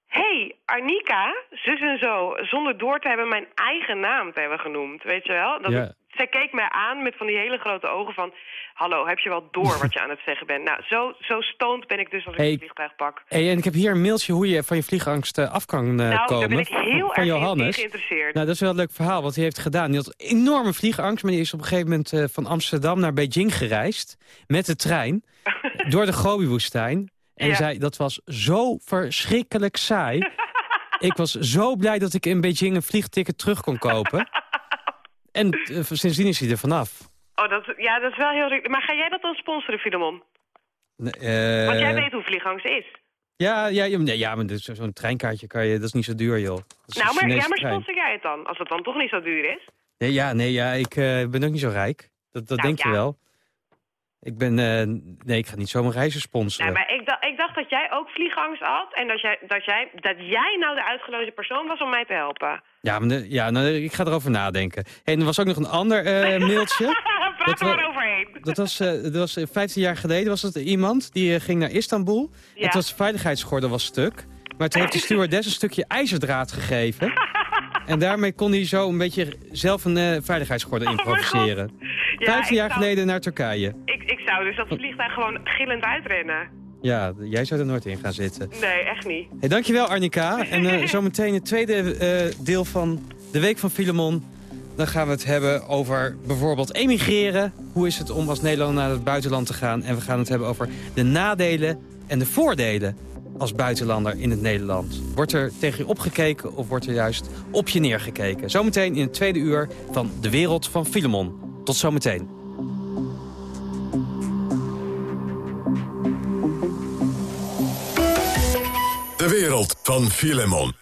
hey, Arnika, zus en zo, zonder door te hebben mijn eigen naam te hebben genoemd. Weet je wel? Dat Ja. Zij keek mij aan met van die hele grote ogen van... hallo, heb je wel door wat je aan het zeggen bent? Nou, zo, zo stoned ben ik dus als ik Hey. het vliegtuig pak. Hey, en ik heb hier een mailtje hoe je van je vliegangst eh, af kan nou, komen. daar ben ik heel van erg in Johannes. geïnteresseerd. Nou, dat is wel een leuk verhaal wat hij heeft gedaan. Hij had enorme vliegangst, maar die is op een gegeven moment eh, van Amsterdam naar Beijing gereisd. Met de trein, (laughs) door de Gobi-woestijn. En Ja. zei, dat was zo verschrikkelijk saai. (laughs) ik was zo blij dat ik in Beijing een vliegticket terug kon kopen. (laughs) En eh, sindsdien is hij er vanaf. Oh, dat, ja, dat is wel heel... Maar ga jij dat dan sponsoren, Filemon? Eh, Want jij weet hoe vliegangst is. Ja, ja, ja, nee, ja maar zo'n treinkaartje kan je, dat is niet zo duur, joh. Nou, maar, ja, maar sponsor jij het dan? Als het dan toch niet zo duur is? Nee, ja, nee, ja, ik eh, ben ook niet zo rijk. Dat, dat Nou, denk je wel. Ik ben, eh, nee, ik ga niet zomaar reizen sponsoren. Nee, maar ik, dacht, ik dacht dat jij ook vliegangst had. En dat jij, dat, jij, dat jij nou de uitgelozen persoon was om mij te helpen. Ja, maar de- ja nou, ik ga erover nadenken. En er was ook nog een ander eh, (laughs) mailtje. Praat er maar overheen. Dat was, eh, dat was eh, 15 jaar geleden was het iemand die ging naar Istanbul. Ja. Het was veiligheidsgordel was stuk. Maar toen heeft de (laughs) stewardess een stukje ijzerdraad gegeven. (laughs) en daarmee kon hij zo een beetje zelf een eh, veiligheidsgordel Oh improviseren. Ja, 15 ik jaar zou- geleden naar Turkije. Ik, ik zou dus dat vliegtuig gewoon gillend uitrennen. Ja, jij zou er nooit in gaan zitten. Nee, echt niet. Hey, dankjewel Arnika. En eh, (laughs) zometeen het tweede eh, deel van de Week van Filemon. Dan gaan we het hebben over bijvoorbeeld emigreren. Hoe is het om als Nederlander naar het buitenland te gaan? En we gaan het hebben over de nadelen en de voordelen als buitenlander in het Nederland. Wordt er tegen je opgekeken of wordt er juist op je neergekeken? Zometeen in het tweede uur van De Wereld van Filemon. Tot zometeen. De De wereld van Filemon.